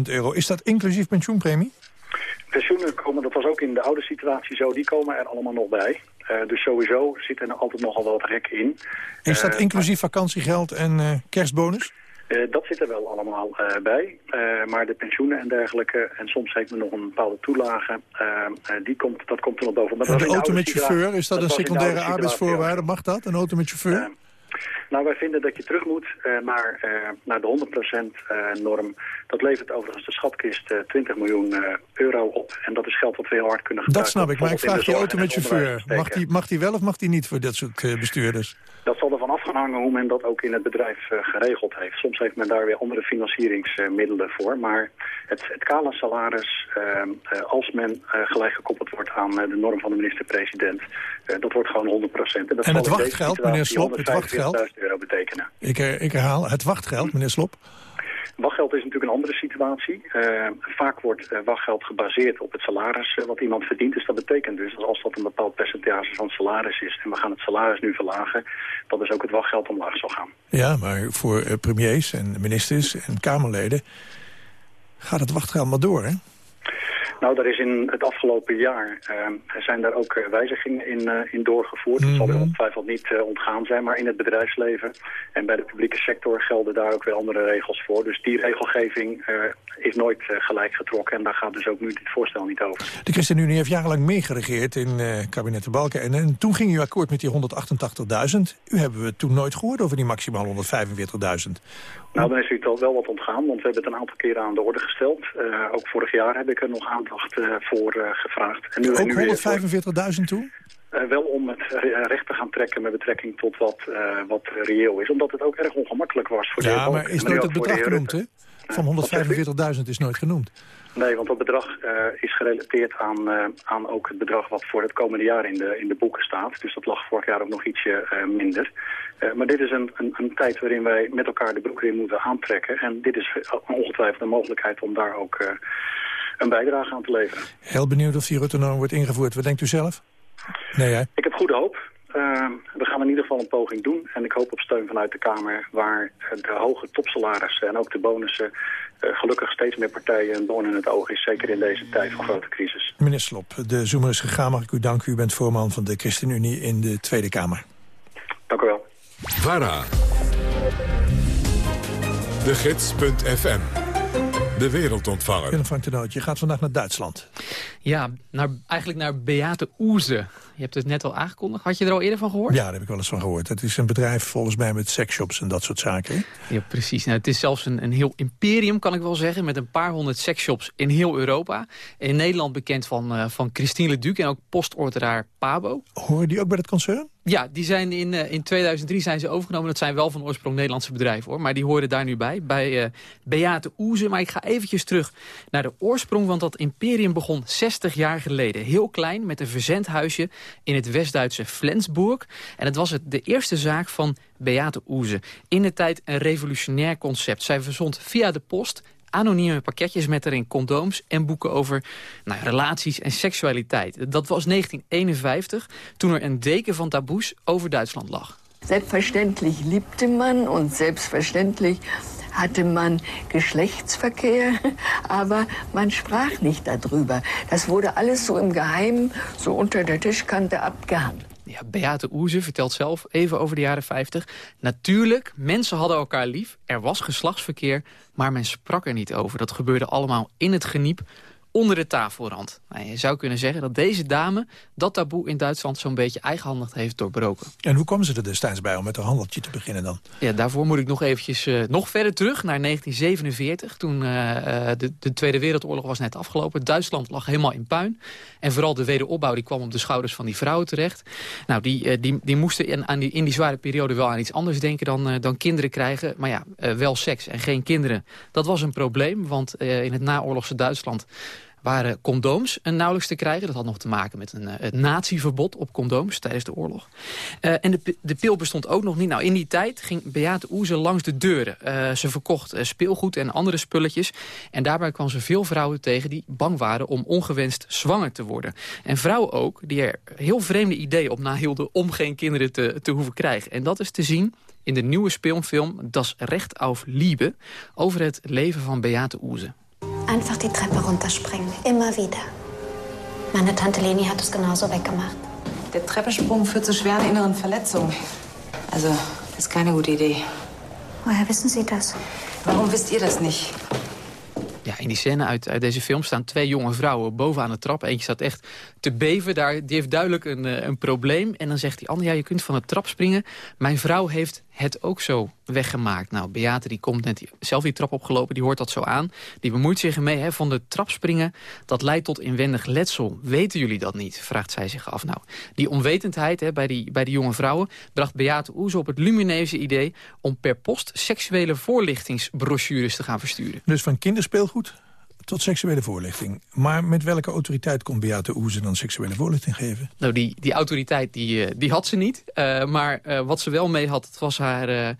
144.500 euro. Is dat inclusief pensioenpremie? Pensioenen komen, dat was ook in de oude situatie zo, die komen er allemaal nog bij. Uh, dus sowieso zit er altijd nogal wat rek in. Is dat inclusief vakantiegeld en kerstbonus? Uh, dat zit er wel allemaal uh, bij. Uh, maar de pensioenen en dergelijke, en soms heeft men nog een bepaalde toelage, die komt, dat komt er nog boven. Maar de auto met chauffeur, is dat, dat een secundaire arbeidsvoorwaarde? Mag dat, een auto met chauffeur? Nou, wij vinden dat je terug moet uh, naar, naar de 100% uh, norm. Dat levert overigens de schatkist 20 miljoen euro op. En dat is geld wat we heel hard kunnen gebruiken. Dat snap ik, maar ik vraag die auto met chauffeur. Mag die, mag die wel of mag die niet voor dat soort bestuurders? Dat zal ervan afhangen hoe men dat ook in het bedrijf geregeld heeft. Soms heeft men daar weer andere financieringsmiddelen voor. Maar het, het kale salaris, als men gelijk gekoppeld wordt aan de norm van de minister-president... dat wordt gewoon 100%. En, dat en het wachtgeld, meneer Slop, het wachtgeld? euro betekenen. Ik, ik herhaal, het wachtgeld, meneer Slop. Wachtgeld is natuurlijk een andere situatie. Uh, vaak wordt uh, wachtgeld gebaseerd op het salaris uh, wat iemand verdient. Dus dat betekent dus dat als dat een bepaald percentage van het salaris is... en we gaan het salaris nu verlagen, dat dus ook het wachtgeld omlaag zal gaan. Ja, maar voor premiers en ministers en Kamerleden gaat het wachtgeld maar door, hè? Nou, daar is in het afgelopen jaar uh, zijn daar ook uh, wijzigingen in, uh, in doorgevoerd. Dat zal er ongetwijfeld niet ontgaan zijn, maar in het bedrijfsleven en bij de publieke sector gelden daar ook weer andere regels voor. Dus die regelgeving is nooit gelijk getrokken en daar gaat dus ook nu dit voorstel niet over. De ChristenUnie heeft jarenlang meegeregeerd in kabinet de Balken en, en, toen ging u akkoord met die 188.000. U hebben we toen nooit gehoord over die maximaal 145.000. Nou, dan is u toch wel wat ontgaan, want we hebben het een aantal keren aan de orde gesteld. Ook vorig jaar heb ik er nog aandacht uh, voor uh, gevraagd. En nu, ook 145.000 toe? wel om het recht te gaan trekken met betrekking tot wat, wat reëel is. Omdat het ook erg ongemakkelijk was voor ja, de Ja, maar is nooit het bedrag genoemd, hè? Van 145.000 is nooit genoemd. Nee, want dat bedrag uh, is gerelateerd aan, aan ook het bedrag wat voor het komende jaar in de, in de boeken staat. Dus dat lag vorig jaar ook nog ietsje minder. maar dit is een, een, een, tijd waarin wij met elkaar de broek in moeten aantrekken. En dit is ongetwijfeld een mogelijkheid om daar ook een bijdrage aan te leveren. Heel benieuwd of die Rotterdam wordt ingevoerd. Wat denkt u zelf? Nee, hè? Ik heb goede hoop. Uh, we gaan in ieder geval een poging doen. En ik hoop op steun vanuit de Kamer waar de hoge topsalarissen en ook de bonussen uh, gelukkig steeds meer partijen een doorn in het oog is. Zeker in deze tijd van grote crisis. Meneer Slop, de zoemer is gegaan. Mag ik u danken? U bent voorman van de ChristenUnie in de Tweede Kamer. Dank u wel. VARA. De Gids.fm. De wereldontvanger. Willem van Tenoot, je gaat vandaag naar Duitsland. Ja, naar, eigenlijk naar Beate Oeze. Je hebt het net al aangekondigd. Had je er al eerder van gehoord? Ja, daar heb ik wel eens van gehoord. Het is een bedrijf volgens mij met sexshops en dat soort zaken. Ja, precies. Nou, het is zelfs een, een heel imperium, kan ik wel zeggen... met een paar honderd sexshops in heel Europa. In Nederland bekend van, uh, van Christine Leduc en ook postorderaar Pabo. Horen die ook bij het concern? Ja, die zijn in, uh, in 2003 zijn ze overgenomen. Dat zijn wel van oorsprong Nederlandse bedrijven, hoor. Maar die horen daar nu bij, bij uh, Beate Oeze. Maar ik ga eventjes terug naar de oorsprong, want dat imperium begon 60 jaar geleden. Heel klein, met een verzendhuisje in het West-Duitse Flensburg. En het was het de eerste zaak van Beate Oeze. In de tijd een revolutionair concept. Zij verzond via de post anonieme pakketjes met erin condooms en boeken over nou, relaties en seksualiteit. Dat was 1951, toen er een deken van taboes over Duitsland lag. Selbstverständlich liebte man und selbstverständlich hatte man Geschlechtsverkehr, aber man sprach nicht darüber. Das wurde alles so im Geheimen, so unter der Tischkante abgehandelt. Ja, Beate Oeze vertelt zelf even over de jaren 50. Natuurlijk, mensen hadden elkaar lief, er was geslachtsverkeer... maar men sprak er niet over. Dat gebeurde allemaal in het geniep onder de tafelrand. Nou, je zou kunnen zeggen dat deze dame dat taboe in Duitsland zo'n beetje eigenhandig heeft doorbroken. En hoe kwam ze er destijds bij om met een handeltje te beginnen dan? Ja, daarvoor moet ik nog eventjes uh, nog verder terug naar 1947. Toen uh, de, de, Tweede Wereldoorlog was net afgelopen. Duitsland lag helemaal in puin. En vooral de wederopbouw die kwam op de schouders van die vrouwen terecht. Nou, die, uh, die, die moesten in, aan die, in die zware periode wel aan iets anders denken dan, dan kinderen krijgen. Maar ja, wel seks en geen kinderen. Dat was een probleem, want in het naoorlogse Duitsland waren condooms nauwelijks te krijgen. Dat had nog te maken met een, het natieverbod op condooms tijdens de oorlog. Uh, en de, de pil bestond ook nog niet. Nou, in die tijd ging Beate Oeze langs de deuren. Uh, ze verkocht speelgoed en andere spulletjes. En daarbij kwam ze veel vrouwen tegen die bang waren om ongewenst zwanger te worden. En vrouwen ook, die er heel vreemde ideeën op nahielden om geen kinderen te, te hoeven krijgen. En dat is te zien in de nieuwe speelfilm Das Recht auf Liebe over het leven van Beate Oeze. Einfach die Treppe runterspringen. Immer wieder. Meine Tante Leni hat es genauso weggemacht. Der Treppensprung führt zu schweren inneren Verletzungen. Also, das ist keine gute Idee. Woher wissen Sie das? Warum wisst ihr das nicht? Ja, in die scène uit, uit deze film staan twee jonge vrouwen bovenaan de trap. Eentje staat echt te beven, daar, die heeft duidelijk een, een probleem. En dan zegt die ander, ja, je kunt van de trap springen. Mijn vrouw heeft het ook zo weggemaakt. Nou, Beate die komt net zelf die trap opgelopen, die hoort dat zo aan. Die bemoeit zich ermee, hè, van de trap springen, dat leidt tot inwendig letsel. Weten jullie dat niet? Vraagt zij zich af. Nou, die onwetendheid hè, bij, die, bij jonge vrouwen bracht Beate Oeze op het lumineuze idee om per post seksuele voorlichtingsbrochures te gaan versturen. Dus van kinderspeelgoed tot seksuele voorlichting. Maar met welke autoriteit kon Beate Oeze dan seksuele voorlichting geven? Nou, die, die autoriteit die, eh, die had ze niet. Uh, maar uh, wat ze wel mee had, dat was haar...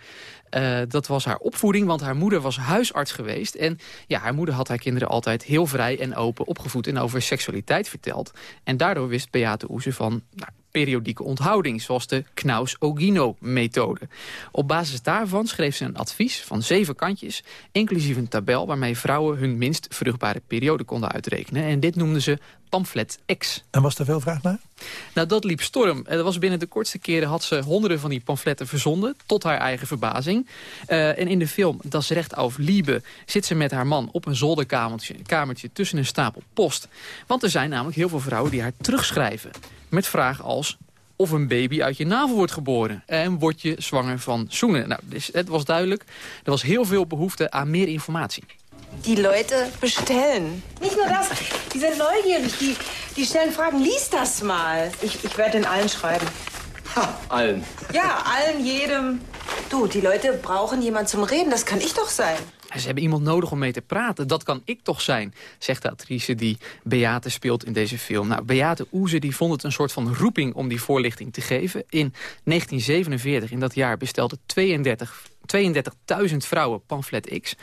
Dat was haar opvoeding, want haar moeder was huisarts geweest. En ja, haar moeder had haar kinderen altijd heel vrij en open opgevoed... en over seksualiteit verteld. En daardoor wist Beate Oeze van nou, periodieke onthouding... zoals de Knaus-Ogino-methode. Op basis daarvan schreef ze een advies van zeven kantjes... inclusief een tabel waarmee vrouwen hun minst vruchtbare periode konden uitrekenen. En dit noemden ze pamflet X. En was er veel vraag naar? Nou, dat liep storm. Dat was binnen de kortste keren had ze honderden van die pamfletten verzonden... tot haar eigen verbazing. Uh, en in de film Das Recht auf Liebe zit ze met haar man op een zolderkamertje kamertje tussen een stapel post. Want er zijn namelijk heel veel vrouwen die haar terugschrijven. Met vragen als of een baby uit je navel wordt geboren. En word je zwanger van zoenen. Nou, dus het was duidelijk. Er was heel veel behoefte aan meer informatie. Die Leute bestellen. Nicht nur das, die sind neugierig, die, die stellen Fragen. Lies das mal. Ich, ich werde den allen schreiben. Ha, allen. Ja, allen, jedem. Du, die Leute brauchen jemand zum Reden, das kann ich doch sein. Ze hebben iemand nodig om mee te praten. Dat kan ik toch zijn, zegt de actrice die Beate speelt in deze film. Nou, Beate Oeze die vond het een soort van roeping om die voorlichting te geven. In 1947, in dat jaar, bestelde 32 32.000 vrouwen pamflet X.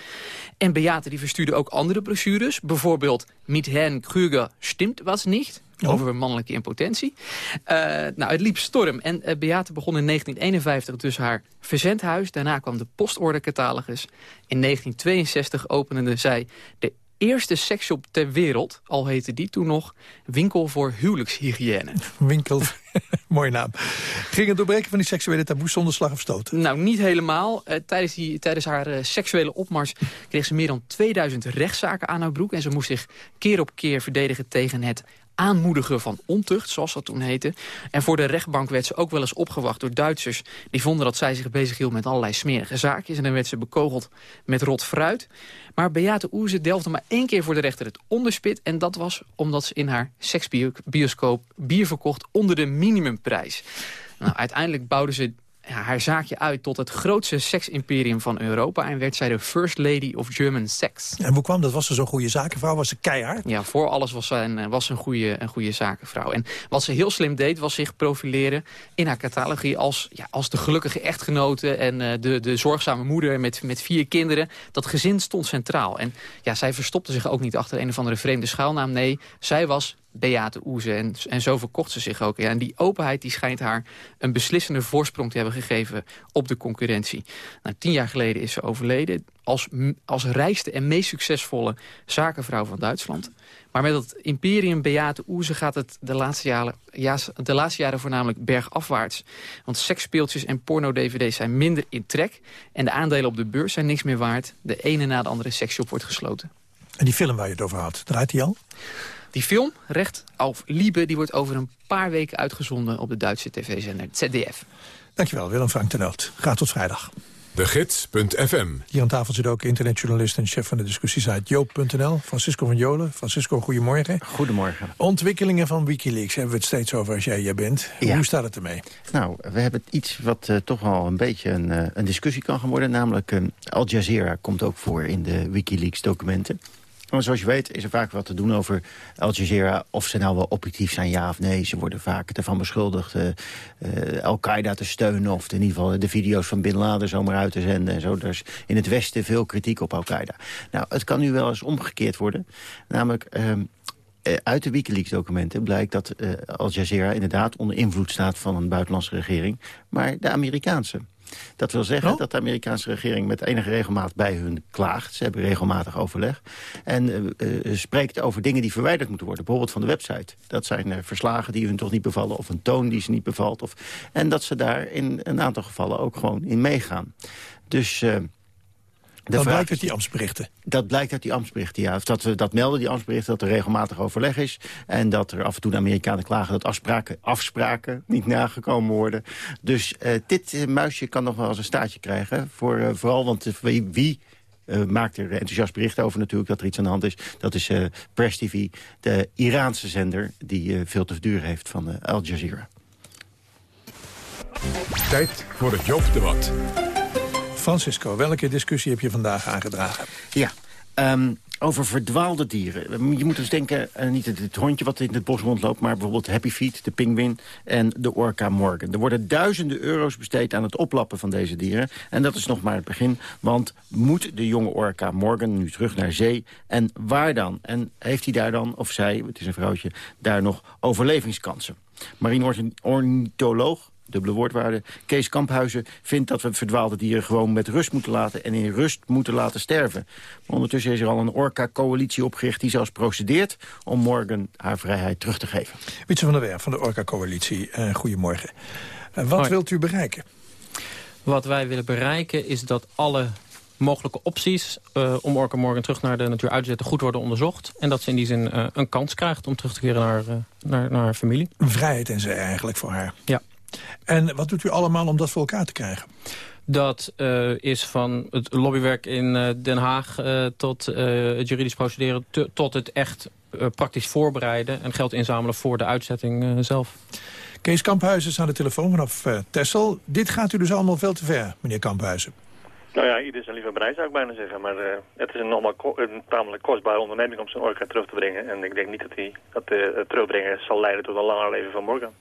En Beate die verstuurde ook andere brochures. Bijvoorbeeld Mit Herrn Krüger stimmt was niet. Over mannelijke impotentie. Uh, nou, het liep storm. En uh, Beate begon in 1951 dus haar verzendhuis. Daarna kwam de postordecatalogus. In 1962 opende zij de eerste seksshop ter wereld, al heette die toen nog, Winkel voor Huwelijkshygiëne. Winkel, mooie naam. Ging het doorbreken van die seksuele taboes zonder slag of stoot? Nou, niet helemaal. Uh, tijdens, die, tijdens haar uh, seksuele opmars kreeg ze meer dan 2000 rechtszaken aan haar broek... en ze moest zich keer op keer verdedigen tegen het aanmoedigen van ontucht, zoals dat toen heette. En voor de rechtbank werd ze ook wel eens opgewacht door Duitsers... die vonden dat zij zich bezighield met allerlei smerige zaakjes... en dan werd ze bekogeld met rot fruit. Maar Beate Oeze delfde maar één keer voor de rechter het onderspit... en dat was omdat ze in haar seksbioscoop bier verkocht onder de minimumprijs. Nou, uiteindelijk bouwden ze ja, haar zaakje uit tot het grootste seksimperium van Europa... en werd zij de First Lady of German Sex. En hoe kwam dat? Was ze zo'n goede zakenvrouw? Was ze keihard? Ja, voor alles was ze een, was een, goede, een goede zakenvrouw. En wat ze heel slim deed, was zich profileren in haar catalogie... als, ja, als de gelukkige echtgenote en uh, de, de zorgzame moeder met, met vier kinderen. Dat gezin stond centraal. En ja, zij verstopte zich ook niet achter een of andere vreemde schuilnaam. Nee, zij was Beate Oeze. En, en zo verkocht ze zich ook. Ja, en die openheid die schijnt haar een beslissende voorsprong te hebben gegeven op de concurrentie. Nou, tien jaar geleden is ze overleden als, als rijkste en meest succesvolle zakenvrouw van Duitsland. Maar met het imperium Beate Oeze gaat het de laatste, jaren, ja, de laatste jaren voornamelijk bergafwaarts. Want seksspeeltjes en porno-dvd's zijn minder in trek. En de aandelen op de beurs zijn niks meer waard. De ene na de andere seksshop wordt gesloten. En die film waar je het over had, draait die al? Die film, Recht auf Liebe, die wordt over een paar weken uitgezonden op de Duitse tv-zender ZDF. Dankjewel, Willem Frank ten Noot. Graag tot vrijdag. De Gids.fm. Hier aan tafel zit ook internetjournalist en chef van de discussiesite Joop.nl. Francisco van Jolen. Francisco, goedemorgen. Goedemorgen. Ontwikkelingen van Wikileaks hebben we het steeds over als jij hier bent. Ja. Hoe staat het ermee? Nou, we hebben iets wat uh, toch wel een beetje een, uh, een discussie kan gaan worden. Namelijk uh, Al Jazeera komt ook voor in de Wikileaks documenten. Maar zoals je weet is er vaak wat te doen over Al Jazeera. Of ze nou wel objectief zijn, ja of nee. Ze worden vaak ervan beschuldigd uh, uh, Al-Qaeda te steunen... of in ieder geval de video's van Bin Laden zomaar uit te zenden. En zo. Is in het Westen veel kritiek op Al-Qaeda. Nou, het kan nu wel eens omgekeerd worden. Namelijk... Uh, uit de Wikileaks-documenten blijkt dat Al Jazeera inderdaad onder invloed staat van een buitenlandse regering, maar de Amerikaanse. Dat wil zeggen oh. dat de Amerikaanse regering met enige regelmaat bij hun klaagt. Ze hebben regelmatig overleg. En uh, uh, spreekt over dingen die verwijderd moeten worden. Bijvoorbeeld van de website. Dat zijn uh, verslagen die hun toch niet bevallen. Of een toon die ze niet bevalt. Of, en dat ze daar in een aantal gevallen ook gewoon in meegaan. Dus... Dat blijkt uit die ambtsberichten? Dat blijkt uit die ambtsberichten, ja. Dat, dat melden die ambtsberichten dat er regelmatig overleg is. En dat er af en toe de Amerikanen klagen dat afspraken, afspraken niet nagekomen worden. Dus uh, dit muisje kan nog wel eens een staartje krijgen. Voor, uh, vooral, want wie... wie uh, maakt er enthousiast berichten over natuurlijk dat er iets aan de hand is. Dat is uh, Press TV, de Iraanse zender die uh, veel te verduren heeft van Al Jazeera. Tijd voor het Joop-debat. Francisco, welke discussie heb je vandaag aangedragen? Ja, um, Over verdwaalde dieren. Je moet dus denken, uh, niet het, het, hondje wat in het bos rondloopt... maar bijvoorbeeld Happy Feet, de pinguïn en de orca morgan. Er worden duizenden euro's besteed aan het oplappen van deze dieren. En dat is nog maar het begin, want moet de jonge orca morgan nu terug naar zee? En waar dan? En heeft hij daar dan, of zij, het is een vrouwtje, daar nog overlevingskansen? Marine ornitholoog dubbele woordwaarde. Kees Kamphuizen vindt dat we verdwaalde dieren gewoon met rust moeten laten... en in rust moeten laten sterven. Maar ondertussen is er al een Orca-coalitie opgericht... die zelfs procedeert om morgen haar vrijheid terug te geven. Wietse van der Werf van de Orca-coalitie, uh, goedemorgen. Uh, wat wilt u bereiken? Wat wij willen bereiken is dat alle mogelijke opties uh, om Orca Morgan terug naar de natuur uit te zetten goed worden onderzocht. En dat ze in die zin uh, een kans krijgt om terug te keren naar, uh, naar, naar haar familie. Vrijheid en zij eigenlijk voor haar. Ja. En wat doet u allemaal om dat voor elkaar te krijgen? Dat uh, is van het lobbywerk in uh, Den Haag uh, tot het juridisch procederen... tot het echt praktisch voorbereiden en geld inzamelen voor de uitzetting zelf. Kees Kamphuizen is aan de telefoon vanaf Tessel. Dit gaat u dus allemaal veel te ver, meneer Kamphuizen. Nou ja, ieder zijn liever zou ik bijna zeggen. Maar uh, het is een, normaal een tamelijk kostbare onderneming om zijn orka terug te brengen. En ik denk niet dat, hij, dat uh, het terugbrengen zal leiden tot een langer leven van Morgan.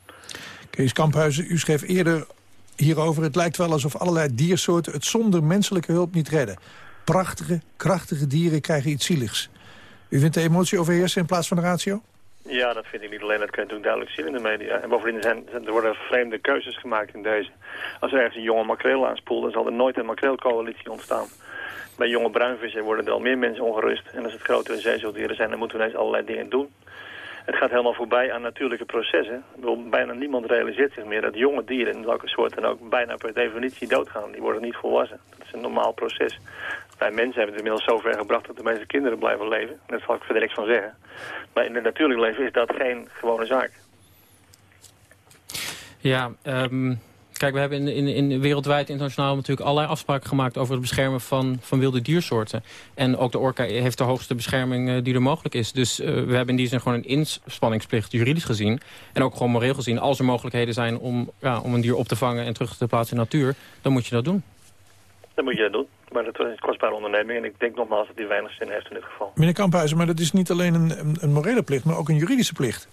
Kees Kamphuizen, u schreef eerder hierover... het lijkt wel alsof allerlei diersoorten het zonder menselijke hulp niet redden. Prachtige, krachtige dieren krijgen iets zieligs. U vindt de emotie overheersen in plaats van de ratio? Ja, dat vind ik niet alleen. Dat kun je natuurlijk duidelijk zien in de media. En bovendien zijn, er worden vreemde keuzes gemaakt in deze. Als er ergens een jonge makreel aanspoelt, dan zal er nooit een makreelcoalitie ontstaan. Bij jonge bruinvissen worden er al meer mensen ongerust. En als het grotere zeezoogdieren zijn, dan moeten we ineens allerlei dingen doen. Het gaat helemaal voorbij aan natuurlijke processen. Bijna niemand realiseert zich meer dat jonge dieren, in welke soort ook, bijna per definitie doodgaan. Die worden niet volwassen. Dat is een normaal proces. Wij mensen hebben het inmiddels zover gebracht dat de meeste kinderen blijven leven. Daar zal ik verder niks van zeggen. Maar in het natuurlijke leven is dat geen gewone zaak. Ja, um, kijk, we hebben in, in, in wereldwijd internationaal natuurlijk allerlei afspraken gemaakt over het beschermen van, van wilde diersoorten. En ook de orka heeft de hoogste bescherming uh, die er mogelijk is. Dus uh, we hebben in die zin gewoon een inspanningsplicht juridisch gezien. En ook gewoon moreel gezien. Als er mogelijkheden zijn om, ja, om een dier op te vangen en terug te plaatsen in de natuur, dan moet je dat doen. Dan moet je dat doen. Maar dat is een kostbare onderneming. En ik denk nogmaals dat die weinig zin heeft in dit geval. Meneer Kamphuizen, maar dat is niet alleen een, een, een morele plicht, maar ook een juridische plicht.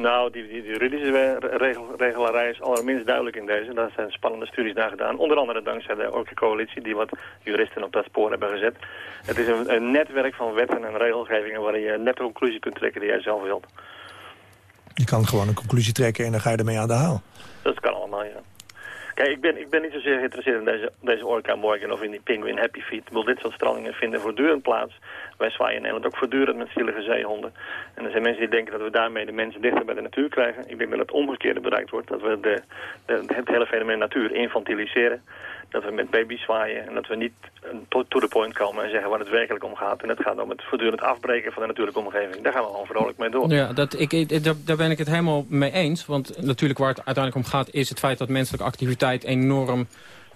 Nou, die, die, die juridische regel, regelarij is allerminst duidelijk in deze. Daar zijn spannende studies naar gedaan. Onder andere dankzij de Orca-coalitie, die wat juristen op dat spoor hebben gezet. Het is een, een netwerk van wetten en regelgevingen waarin je net de conclusie kunt trekken die jij zelf wilt. Je kan gewoon een conclusie trekken en dan ga je ermee aan de haal. Dat kan allemaal, ja. Kijk, ik ben, ik ben niet zozeer geïnteresseerd in deze, deze Orca Morgan of in die Penguin Happy Feet. Wil dit soort strandingen vinden voortdurend plaats. Wij zwaaien in Nederland ook voortdurend met zielige zeehonden. En er zijn mensen die denken dat we daarmee de mensen dichter bij de natuur krijgen. Ik denk dat het omgekeerde bereikt wordt. Dat we de, de, het hele fenomeen natuur infantiliseren. Dat we met baby's zwaaien en dat we niet to, to the point komen en zeggen waar het werkelijk om gaat. En het gaat om het voortdurend afbreken van de natuurlijke omgeving. Daar gaan we gewoon vrolijk mee door. Ja, dat, ik, daar ben ik het helemaal mee eens. Want natuurlijk waar het uiteindelijk om gaat is het feit dat menselijke activiteit enorm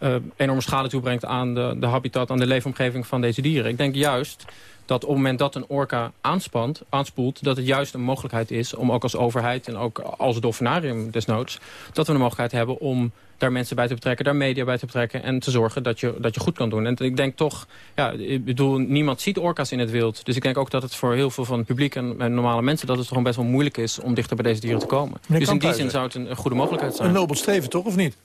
uh, enorme schade toebrengt aan de, de habitat, aan de leefomgeving van deze dieren. Ik denk juist dat op het moment dat een orka aanspant, aanspoelt... dat het juist een mogelijkheid is om ook als overheid en ook als dolfinarium desnoods... dat we een mogelijkheid hebben om daar mensen bij te betrekken, daar media bij te betrekken... en te zorgen dat je, dat je goed kan doen. En ik denk toch, ja, ik bedoel, niemand ziet orka's in het wild. Dus ik denk ook dat het voor heel veel van het publiek en, en normale mensen... dat het gewoon best wel moeilijk is om dichter bij deze dieren te komen. dus in die zin zou het een, een goede mogelijkheid zijn. Een nobel streven toch, of niet?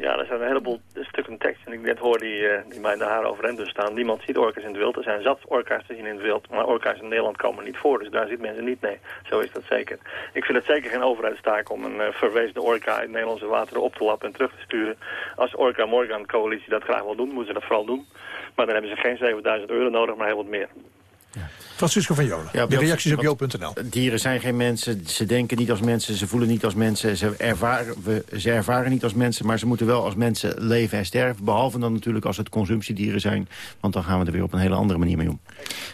Ja, er zijn een heleboel stukken tekst. En ik net hoor die, uh, die mij daar overeind dus staan. Niemand ziet orka's in het wild. Er zijn zat orka's te zien in het wild. Maar orka's in Nederland komen niet voor. Dus daar zitten mensen niet mee. Zo is dat zeker. Ik vind het zeker geen overheidstaak om een uh, orka in Nederlandse wateren op te lappen en terug te sturen. Als Orca Morgan coalitie dat graag wil doen, moeten ze dat vooral doen. Maar dan hebben ze geen 7000 euro nodig, maar heel wat meer. Francisco van Jolen, ja, de reacties op jo.nl. Dieren zijn geen mensen, ze denken niet als mensen, ze voelen niet als mensen... Ze ervaren, we, ze ervaren niet als mensen, maar ze moeten wel als mensen leven en sterven. Behalve dan natuurlijk als het consumptiedieren zijn. Want dan gaan we er weer op een hele andere manier mee om.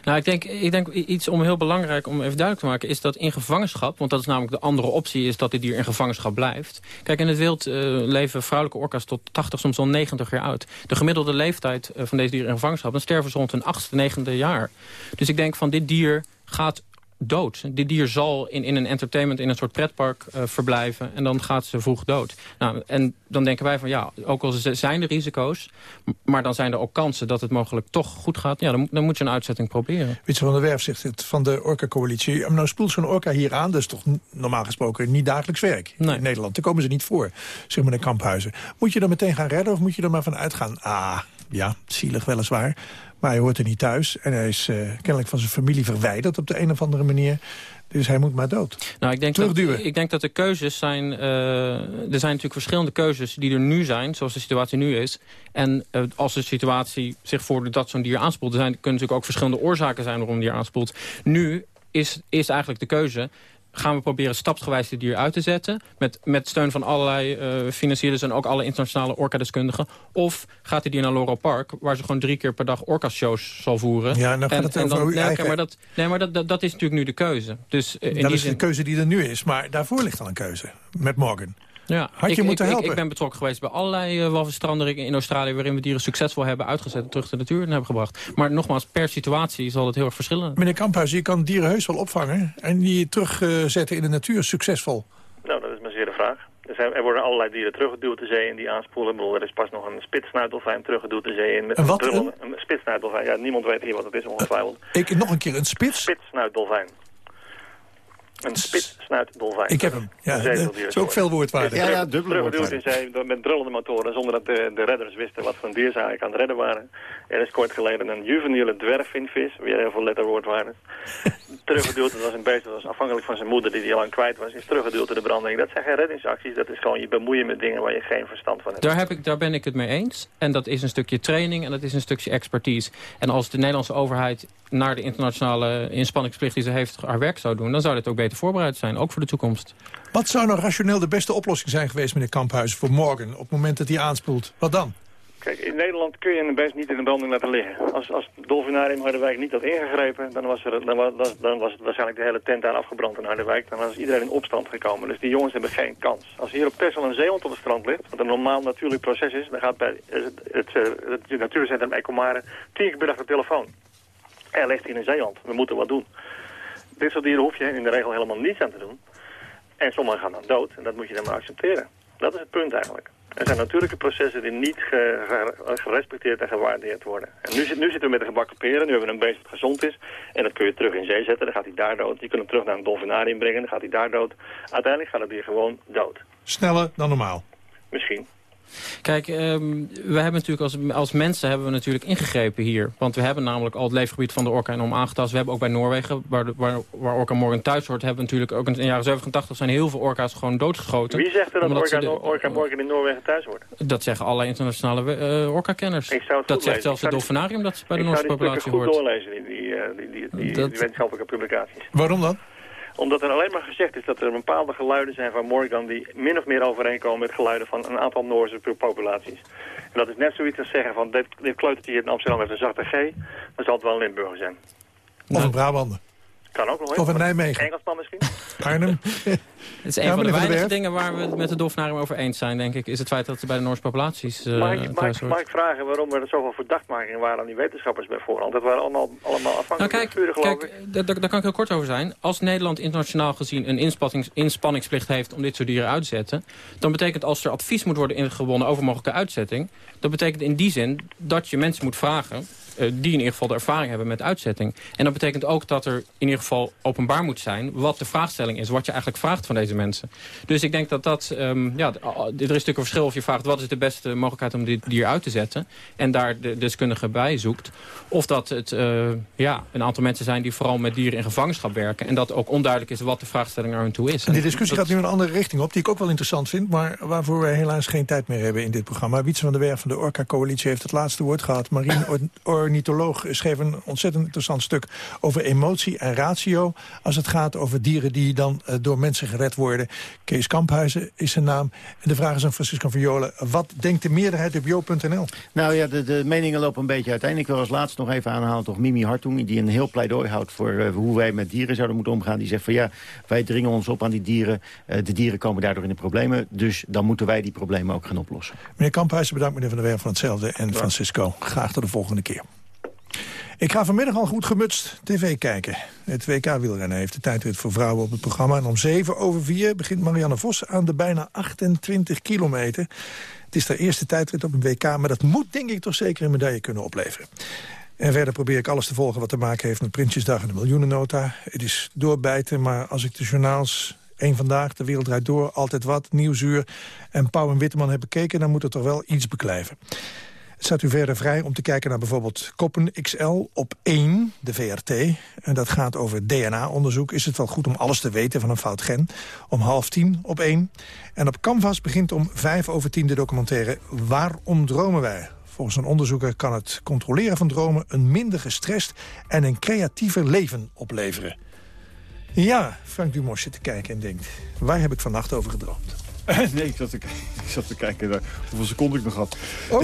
Nou, ik denk, ik denk iets om heel belangrijk om even duidelijk te maken... is dat in gevangenschap, want dat is namelijk de andere optie... is dat dit dier in gevangenschap blijft. Kijk, in het wild uh, leven vrouwelijke orka's tot 80, soms al 90 jaar oud. De gemiddelde leeftijd van deze dieren in gevangenschap... dan sterven ze rond hun achtste, negende jaar. Dus ik denk van dit dier gaat dood. Dit dier zal in, in een entertainment, in een soort pretpark uh, verblijven... en dan gaat ze vroeg dood. Nou, en dan denken wij van, ja, ook al zijn er risico's... maar dan zijn er ook kansen dat het mogelijk toch goed gaat... ja, dan, dan moet je een uitzetting proberen. Witse van der Werf zegt het van de Orca-coalitie... nou spoelt zo'n orka hier aan, dat is toch normaal gesproken niet dagelijks werk in Nederland. Daar komen ze niet voor, zeg maar de kamphuizen. Moet je dan meteen gaan redden of moet je er maar van uitgaan... ah, ja, zielig weliswaar, maar hij hoort er niet thuis. En hij is uh, kennelijk van zijn familie verwijderd op de een of andere manier. Dus hij moet maar dood. Nou, ik denk, dat, ik denk dat de keuzes zijn... Uh, er zijn natuurlijk verschillende keuzes die er nu zijn, zoals de situatie nu is. En uh, als de situatie zich voordoet dat zo'n dier aanspoelt... er zijn, kunnen natuurlijk ook verschillende oorzaken zijn waarom een dier aanspoelt. Nu is, is eigenlijk de keuze gaan we proberen stapsgewijs dit dier uit te zetten... met, met steun van allerlei uh, financierders en ook alle internationale orka-deskundigen? Of gaat hij dier naar Laurel Park, waar ze gewoon drie keer per dag orka-shows zal voeren? Ja, dan gaat het en, over nee, maar, dat, nee, maar dat, dat, is natuurlijk nu de keuze. Dus, uh, in dat is zin... de keuze die er nu is, maar daarvoor ligt al een keuze met Morgan. Ja, Had je ik, moeten helpen? Ik, ik, ben betrokken geweest bij allerlei uh, in Australië... waarin we dieren succesvol hebben uitgezet en terug de natuur hebben gebracht. Maar nogmaals, per situatie zal het heel erg verschillen. Meneer Kamphuis, je kan dieren heus wel opvangen... en die terugzetten in de natuur succesvol. Nou, dat is maar zeer de vraag. Er, zijn, er, worden allerlei dieren teruggeduwd de zee in die aanspoelen. er is pas nog een spitsnuitdolfijn teruggeduwd de zee in. Met een wat? Een, een spitsnuitdolfijn. Ja, niemand weet hier wat het is ongetwijfeld. ik, nog een keer, een spits? Spitsnuitdolfijn. Een spitssnuitdolfijn. Ik heb hem. Ja, dat is ook veel woordwaarde. Ja, ja, dubbele woordwaarde. in zee met drullende motoren zonder dat de, de redders wisten wat voor dier ze eigenlijk aan het redden waren. Er is kort geleden een juveniele dwergvinvis, weer heel veel letterwoordwaarden. teruggeduwd, dat was een beest, dat was afhankelijk van zijn moeder die die al lang kwijt was, is teruggeduwd door de branding. Dat zijn geen reddingsacties, dat is gewoon je bemoeien met dingen waar je geen verstand van hebt. Daar, heb ik, daar ben ik het mee eens. En dat is een stukje training en dat is een stukje expertise. En als de Nederlandse overheid naar de internationale inspanningsplicht die ze heeft haar werk zou doen, dan zou dit ook beter voorbereid zijn, ook voor de toekomst. Wat zou nou rationeel de beste oplossing zijn geweest, meneer Kamphuis, voor morgen, op het moment dat hij aanspoelt? Wat dan? Kijk, in Nederland kun je een beest niet in de branding laten liggen. Als, als het dolfinarium Harderwijk niet had ingegrepen, dan was, er, dan, was, dan was het waarschijnlijk de hele tent daar afgebrand in Harderwijk. Dan was iedereen in opstand gekomen. Dus die jongens hebben geen kans. Als hier op Texel een zeehond op het strand ligt, wat een normaal natuurlijk proces is, dan gaat bij het, het, het, het natuurcentrum Ecomare tien keer per dag de telefoon. Er ligt hier een zeehond, we moeten wat doen. Dit soort dieren hoef je in de regel helemaal niets aan te doen. En sommigen gaan dan dood en dat moet je dan maar accepteren. Dat is het punt eigenlijk. Er zijn natuurlijke processen die niet gerespecteerd en gewaardeerd worden. En nu, nu zitten we met de gebakken peren. Nu hebben we een beest dat gezond is. En dat kun je terug in zee zetten. Dan gaat hij daar dood. Je kunt hem terug naar een dolfinarium brengen. Dan gaat hij daar dood. Uiteindelijk gaat het dier gewoon dood. Sneller dan normaal? Misschien. Kijk, um, we hebben natuurlijk als, als mensen hebben we natuurlijk ingegrepen hier. Want we hebben namelijk al het leefgebied van de orka enorm aangetast. We hebben ook bij Noorwegen, waar, waar, waar orka morgen thuis hoort... hebben we natuurlijk ook in de jaren 87 zijn heel veel orka's gewoon doodgeschoten. Wie zegt er dat orka, de, orka morgen in Noorwegen thuis wordt? Dat zeggen allerlei internationale uh, orka-kenners. Dat zegt zelfs het dolfinarium dat bij de Noorse populatie hoort. Ik zou goed doorlezen, die, die, die, die, die, die wetenschappelijke publicaties. Waarom dan? Omdat er alleen maar gezegd is dat er bepaalde geluiden zijn van Morgan... die min of meer overeenkomen met geluiden van een aantal Noorse populaties. En dat is net zoiets als zeggen van... dit, dit kleutertje hier in Amsterdam heeft een zachte G... dan zal het wel een Limburger zijn. Of een. Kan ook nog. Of in Nijmegen. Engelsman misschien? Arnhem. Het is een van de weinige dingen waar we het met de dolfinarium over eens zijn, denk ik. Is het feit dat ze bij de Noorse populaties uh, mag, ik, mag, mag, ik vragen waarom er zoveel verdachtmakingen waren aan die wetenschappers bij voorhand? Dat waren allemaal, allemaal afhankelijk nou, kijk, geloof kijk, ik. Daar kan ik heel kort over zijn. Als Nederland internationaal gezien een inspannings, inspanningsplicht heeft om dit soort dieren uit te zetten... dan betekent als er advies moet worden ingewonnen over mogelijke uitzetting... dat betekent in die zin dat je mensen moet vragen eh, die in ieder geval de ervaring hebben met uitzetting. En dat betekent ook dat er in ieder geval openbaar moet zijn... wat de vraagstelling is, wat je eigenlijk vraagt van deze mensen. Dus ik denk dat dat... Um, ja, er is natuurlijk een verschil of je vraagt... wat is de beste mogelijkheid om dit dier uit te zetten... en daar de deskundige bij zoekt. Of dat het uh, ja, een aantal mensen zijn die vooral met dieren in gevangenschap werken... en dat ook onduidelijk is wat de vraagstelling naar hun toe is. En die discussie gaat nu een andere richting op, die ik ook wel interessant vind... maar waarvoor wij helaas geen tijd meer hebben in dit programma. Wietse van der Werf van de Orca-coalitie heeft het laatste woord gehad. Marien ornitholoog schreef een ontzettend interessant stuk over emotie en ratio... als het gaat over dieren die dan uh, door mensen gered worden. Kees Kamphuizen is zijn naam. En de vraag is aan Francisco Viola, wat denkt de meerderheid op jo.nl? Nou ja, de, de meningen lopen een beetje uiteen. Ik wil als laatste nog even aanhalen toch Mimi Hartung... die een heel pleidooi houdt voor uh, hoe wij met dieren zouden moeten omgaan. Die zegt van ja, wij dringen ons op aan die dieren. Uh, de dieren komen daardoor in de problemen. Dus dan moeten wij die problemen ook gaan oplossen. Meneer Kamphuizen, bedankt meneer Van der Werf van hetzelfde. En Francisco, graag tot de volgende keer. Ik ga vanmiddag al goed gemutst tv kijken. Het WK wielrennen heeft de tijdrit voor vrouwen op het programma. En om 7 over 4 begint Marianne Vos aan de bijna 28 kilometer. Het is haar eerste tijdrit op een WK, maar dat moet denk ik toch zeker een medaille kunnen opleveren. En verder probeer ik alles te volgen wat te maken heeft met Prinsjesdag en de miljoenennota. Het is doorbijten, maar als ik de journaals Eén Vandaag, De Wereld Draait Door, Altijd Wat, Nieuwsuur en Pauw en Witteman heb bekeken... dan moet er toch wel iets beklijven. Staat u verder vrij om te kijken naar bijvoorbeeld Koppen XL op 1, de VRT. En dat gaat over DNA-onderzoek. Is het wel goed om alles te weten van een fout gen? Om half tien op 1. En op Canvas begint om vijf over tien de documentaire Waarom dromen wij? Volgens een onderzoeker kan het controleren van dromen... een minder gestrest en een creatiever leven opleveren. Ja, Frank Dumos zit te kijken en denkt... waar heb ik vannacht over gedroomd? nee, ik zat, te, ik zat te kijken naar hoeveel seconden ik nog had. Oh?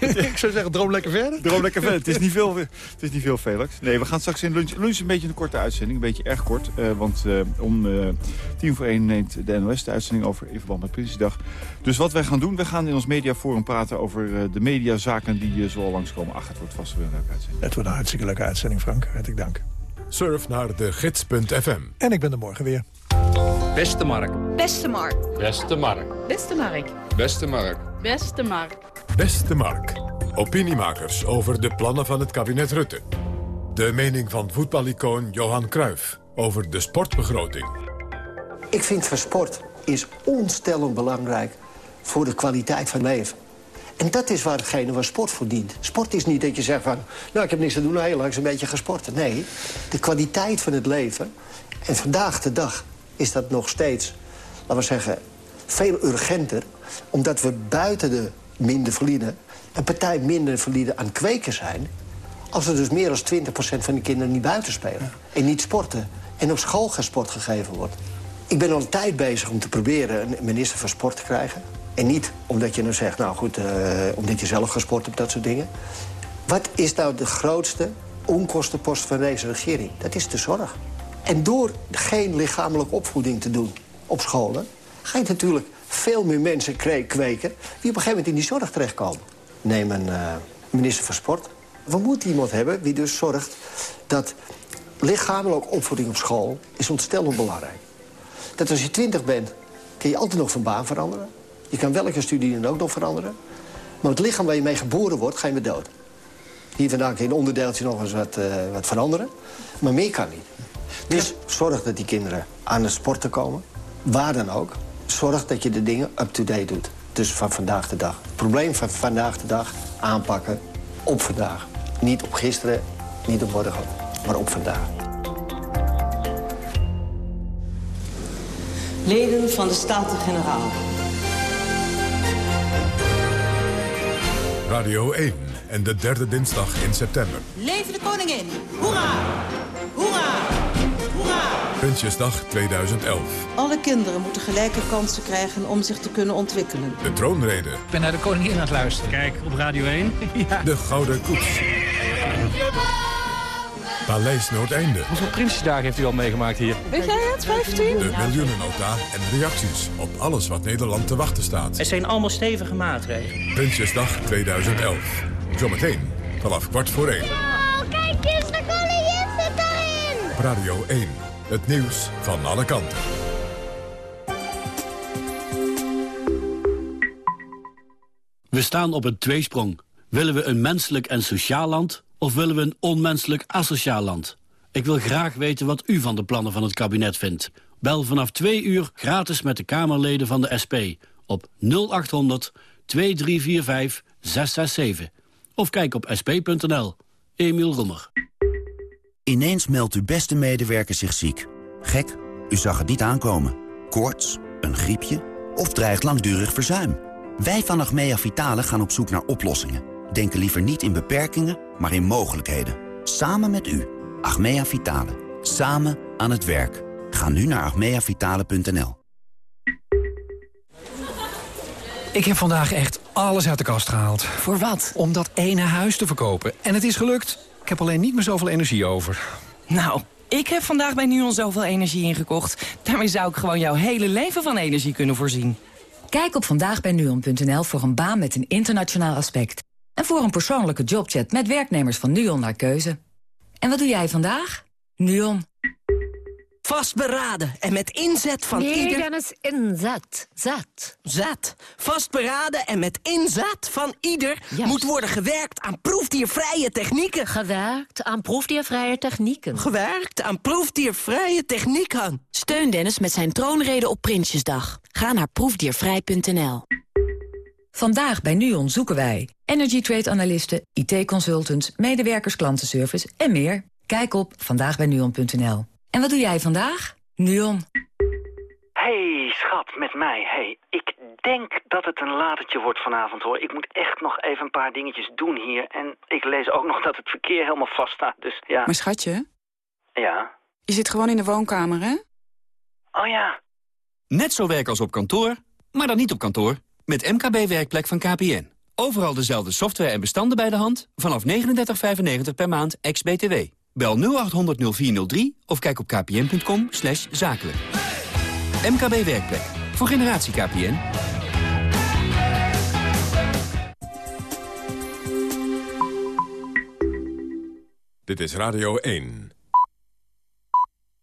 ik zou zeggen, droom lekker verder. Droom lekker verder. Het is niet veel, het is niet veel Felix. Nee, we gaan straks in lunch. Lunch is een beetje een korte uitzending. Een beetje erg kort. Uh, want uh, om uh, tien voor één neemt de NOS de uitzending over in verband met Prinsjesdag. Dus wat wij gaan doen, we gaan in ons mediaforum praten over de mediazaken die zo al langskomen. Ach, het wordt vast weer een leuke uitzending. Het wordt een hartstikke leuke uitzending, Frank. Hartelijk dank. Surf naar de gids.fm. En ik ben er morgen weer. Beste Mark. Beste Mark. Beste Mark. Beste Mark. Beste Mark. Beste Mark. Beste Mark. Opiniemakers over de plannen van het kabinet Rutte. De mening van voetbalicoon Johan Cruijff over de sportbegroting. Ik vind van sport is onstellend belangrijk voor de kwaliteit van leven. En dat is waar hetgene waar sport voor dient. Sport is niet dat je zegt van... nou, ik heb niks te doen, heel langs een beetje gesporten. Nee, de kwaliteit van het leven... en vandaag de dag is dat nog steeds, laten we zeggen... veel urgenter, omdat we buiten de minder verliezen... een partij minder verliezen aan kweken zijn... als er dus meer dan 20% van de kinderen niet buiten spelen... en niet sporten en op school geen sport gegeven wordt. Ik ben al een tijd bezig om te proberen een minister van sport te krijgen... En niet omdat je nou zegt, nou goed, uh, omdat je zelf gesport hebt, dat soort dingen. Wat is nou de grootste onkostenpost van deze regering? Dat is de zorg. En door geen lichamelijke opvoeding te doen op scholen... ga je natuurlijk veel meer mensen kweken... die op een gegeven moment in die zorg terechtkomen. Neem een uh, minister van Sport. We moeten iemand hebben die dus zorgt dat lichamelijke opvoeding op school... is ontstellend belangrijk. Dat als je twintig bent, kun je altijd nog van baan veranderen. Je kan welke studie dan ook nog veranderen. Maar het lichaam waar je mee geboren wordt, ga je met dood. Hier je een onderdeeltje nog eens wat, uh, wat veranderen. Maar meer kan niet. Dus zorg dat die kinderen aan de sporten komen. Waar dan ook. Zorg dat je de dingen up-to-date doet. Dus van vandaag de dag. Het probleem van vandaag de dag aanpakken op vandaag. Niet op gisteren, niet op morgen, maar op vandaag. Leden van de Staten-Generaal. Radio 1 en de derde dinsdag in september. Leven de koningin! Hoera! Hoera! Hoera! Prinsjesdag 2011. Alle kinderen moeten gelijke kansen krijgen om zich te kunnen ontwikkelen. De troonrede. Ik ben naar de koningin aan het luisteren. Kijk, op Radio 1. ja. De Gouden Koets. Paleis Noordeinde. Hoeveel Prinsjesdagen heeft u al meegemaakt hier? Weet jij het, 15? De miljoenennota en reacties op alles wat Nederland te wachten staat. Het zijn allemaal stevige maatregelen. Prinsjesdag 2011. Zometeen vanaf kwart voor één. Oh, kijk eens, de koningin zit daarin! Radio 1. Het nieuws van alle kanten. We staan op een tweesprong. Willen we een menselijk en sociaal land... of willen we een onmenselijk asociaal land? Ik wil graag weten wat u van de plannen van het kabinet vindt. Bel vanaf twee uur gratis met de Kamerleden van de SP... op 0800 2345 667. Of kijk op sp.nl. Emiel Roemer. Ineens meldt uw beste medewerker zich ziek. Gek, u zag het niet aankomen. Koorts, een griepje of dreigt langdurig verzuim. Wij van Achmea Vitale gaan op zoek naar oplossingen. Denken liever niet in beperkingen, maar in mogelijkheden. Samen met u. Achmea Vitale. Samen aan het werk. Ga nu naar achmeavitale.nl. Ik heb vandaag echt alles uit de kast gehaald. Voor wat? Om dat ene huis te verkopen. En het is gelukt. Ik heb alleen niet meer zoveel energie over. Nou, ik heb vandaag bij NUON zoveel energie ingekocht. Daarmee zou ik gewoon jouw hele leven van energie kunnen voorzien. Kijk op vandaagbijnuon.nl voor een baan met een internationaal aspect. En voor een persoonlijke jobchat met werknemers van NUON naar keuze. En wat doe jij vandaag? NUON. Vastberaden en met inzet van nee, ieder... Nee, Dennis, inzet. Zet. Zet. Vastberaden en met inzet van ieder... moet worden gewerkt aan proefdiervrije technieken. Gewerkt aan proefdiervrije technieken. Gewerkt aan proefdiervrije technieken. Steun Dennis met zijn troonrede op Prinsjesdag. Ga naar proefdiervrij.nl. Vandaag bij NUON zoeken wij energy trade analisten, IT-consultants, medewerkers klantenservice en meer. Kijk op vandaagbijnuon.nl. En wat doe jij vandaag? NUON. Hey, schat, met mij. Hey, ik denk dat het een latertje wordt vanavond, hoor. Ik moet echt nog even een paar dingetjes doen hier. En ik lees ook nog dat het verkeer helemaal vast staat, dus ja. Maar schatje? Ja? Je zit gewoon in de woonkamer, hè? Oh ja. Net zo werk als op kantoor, maar dan niet op kantoor. Met MKB Werkplek van KPN. Overal dezelfde software en bestanden bij de hand. Vanaf 39,95 per maand, ex-BTW. Bel 0800 0403 of kijk op kpn.com zakelijk. MKB Werkplek. Voor generatie KPN. Dit is Radio 1.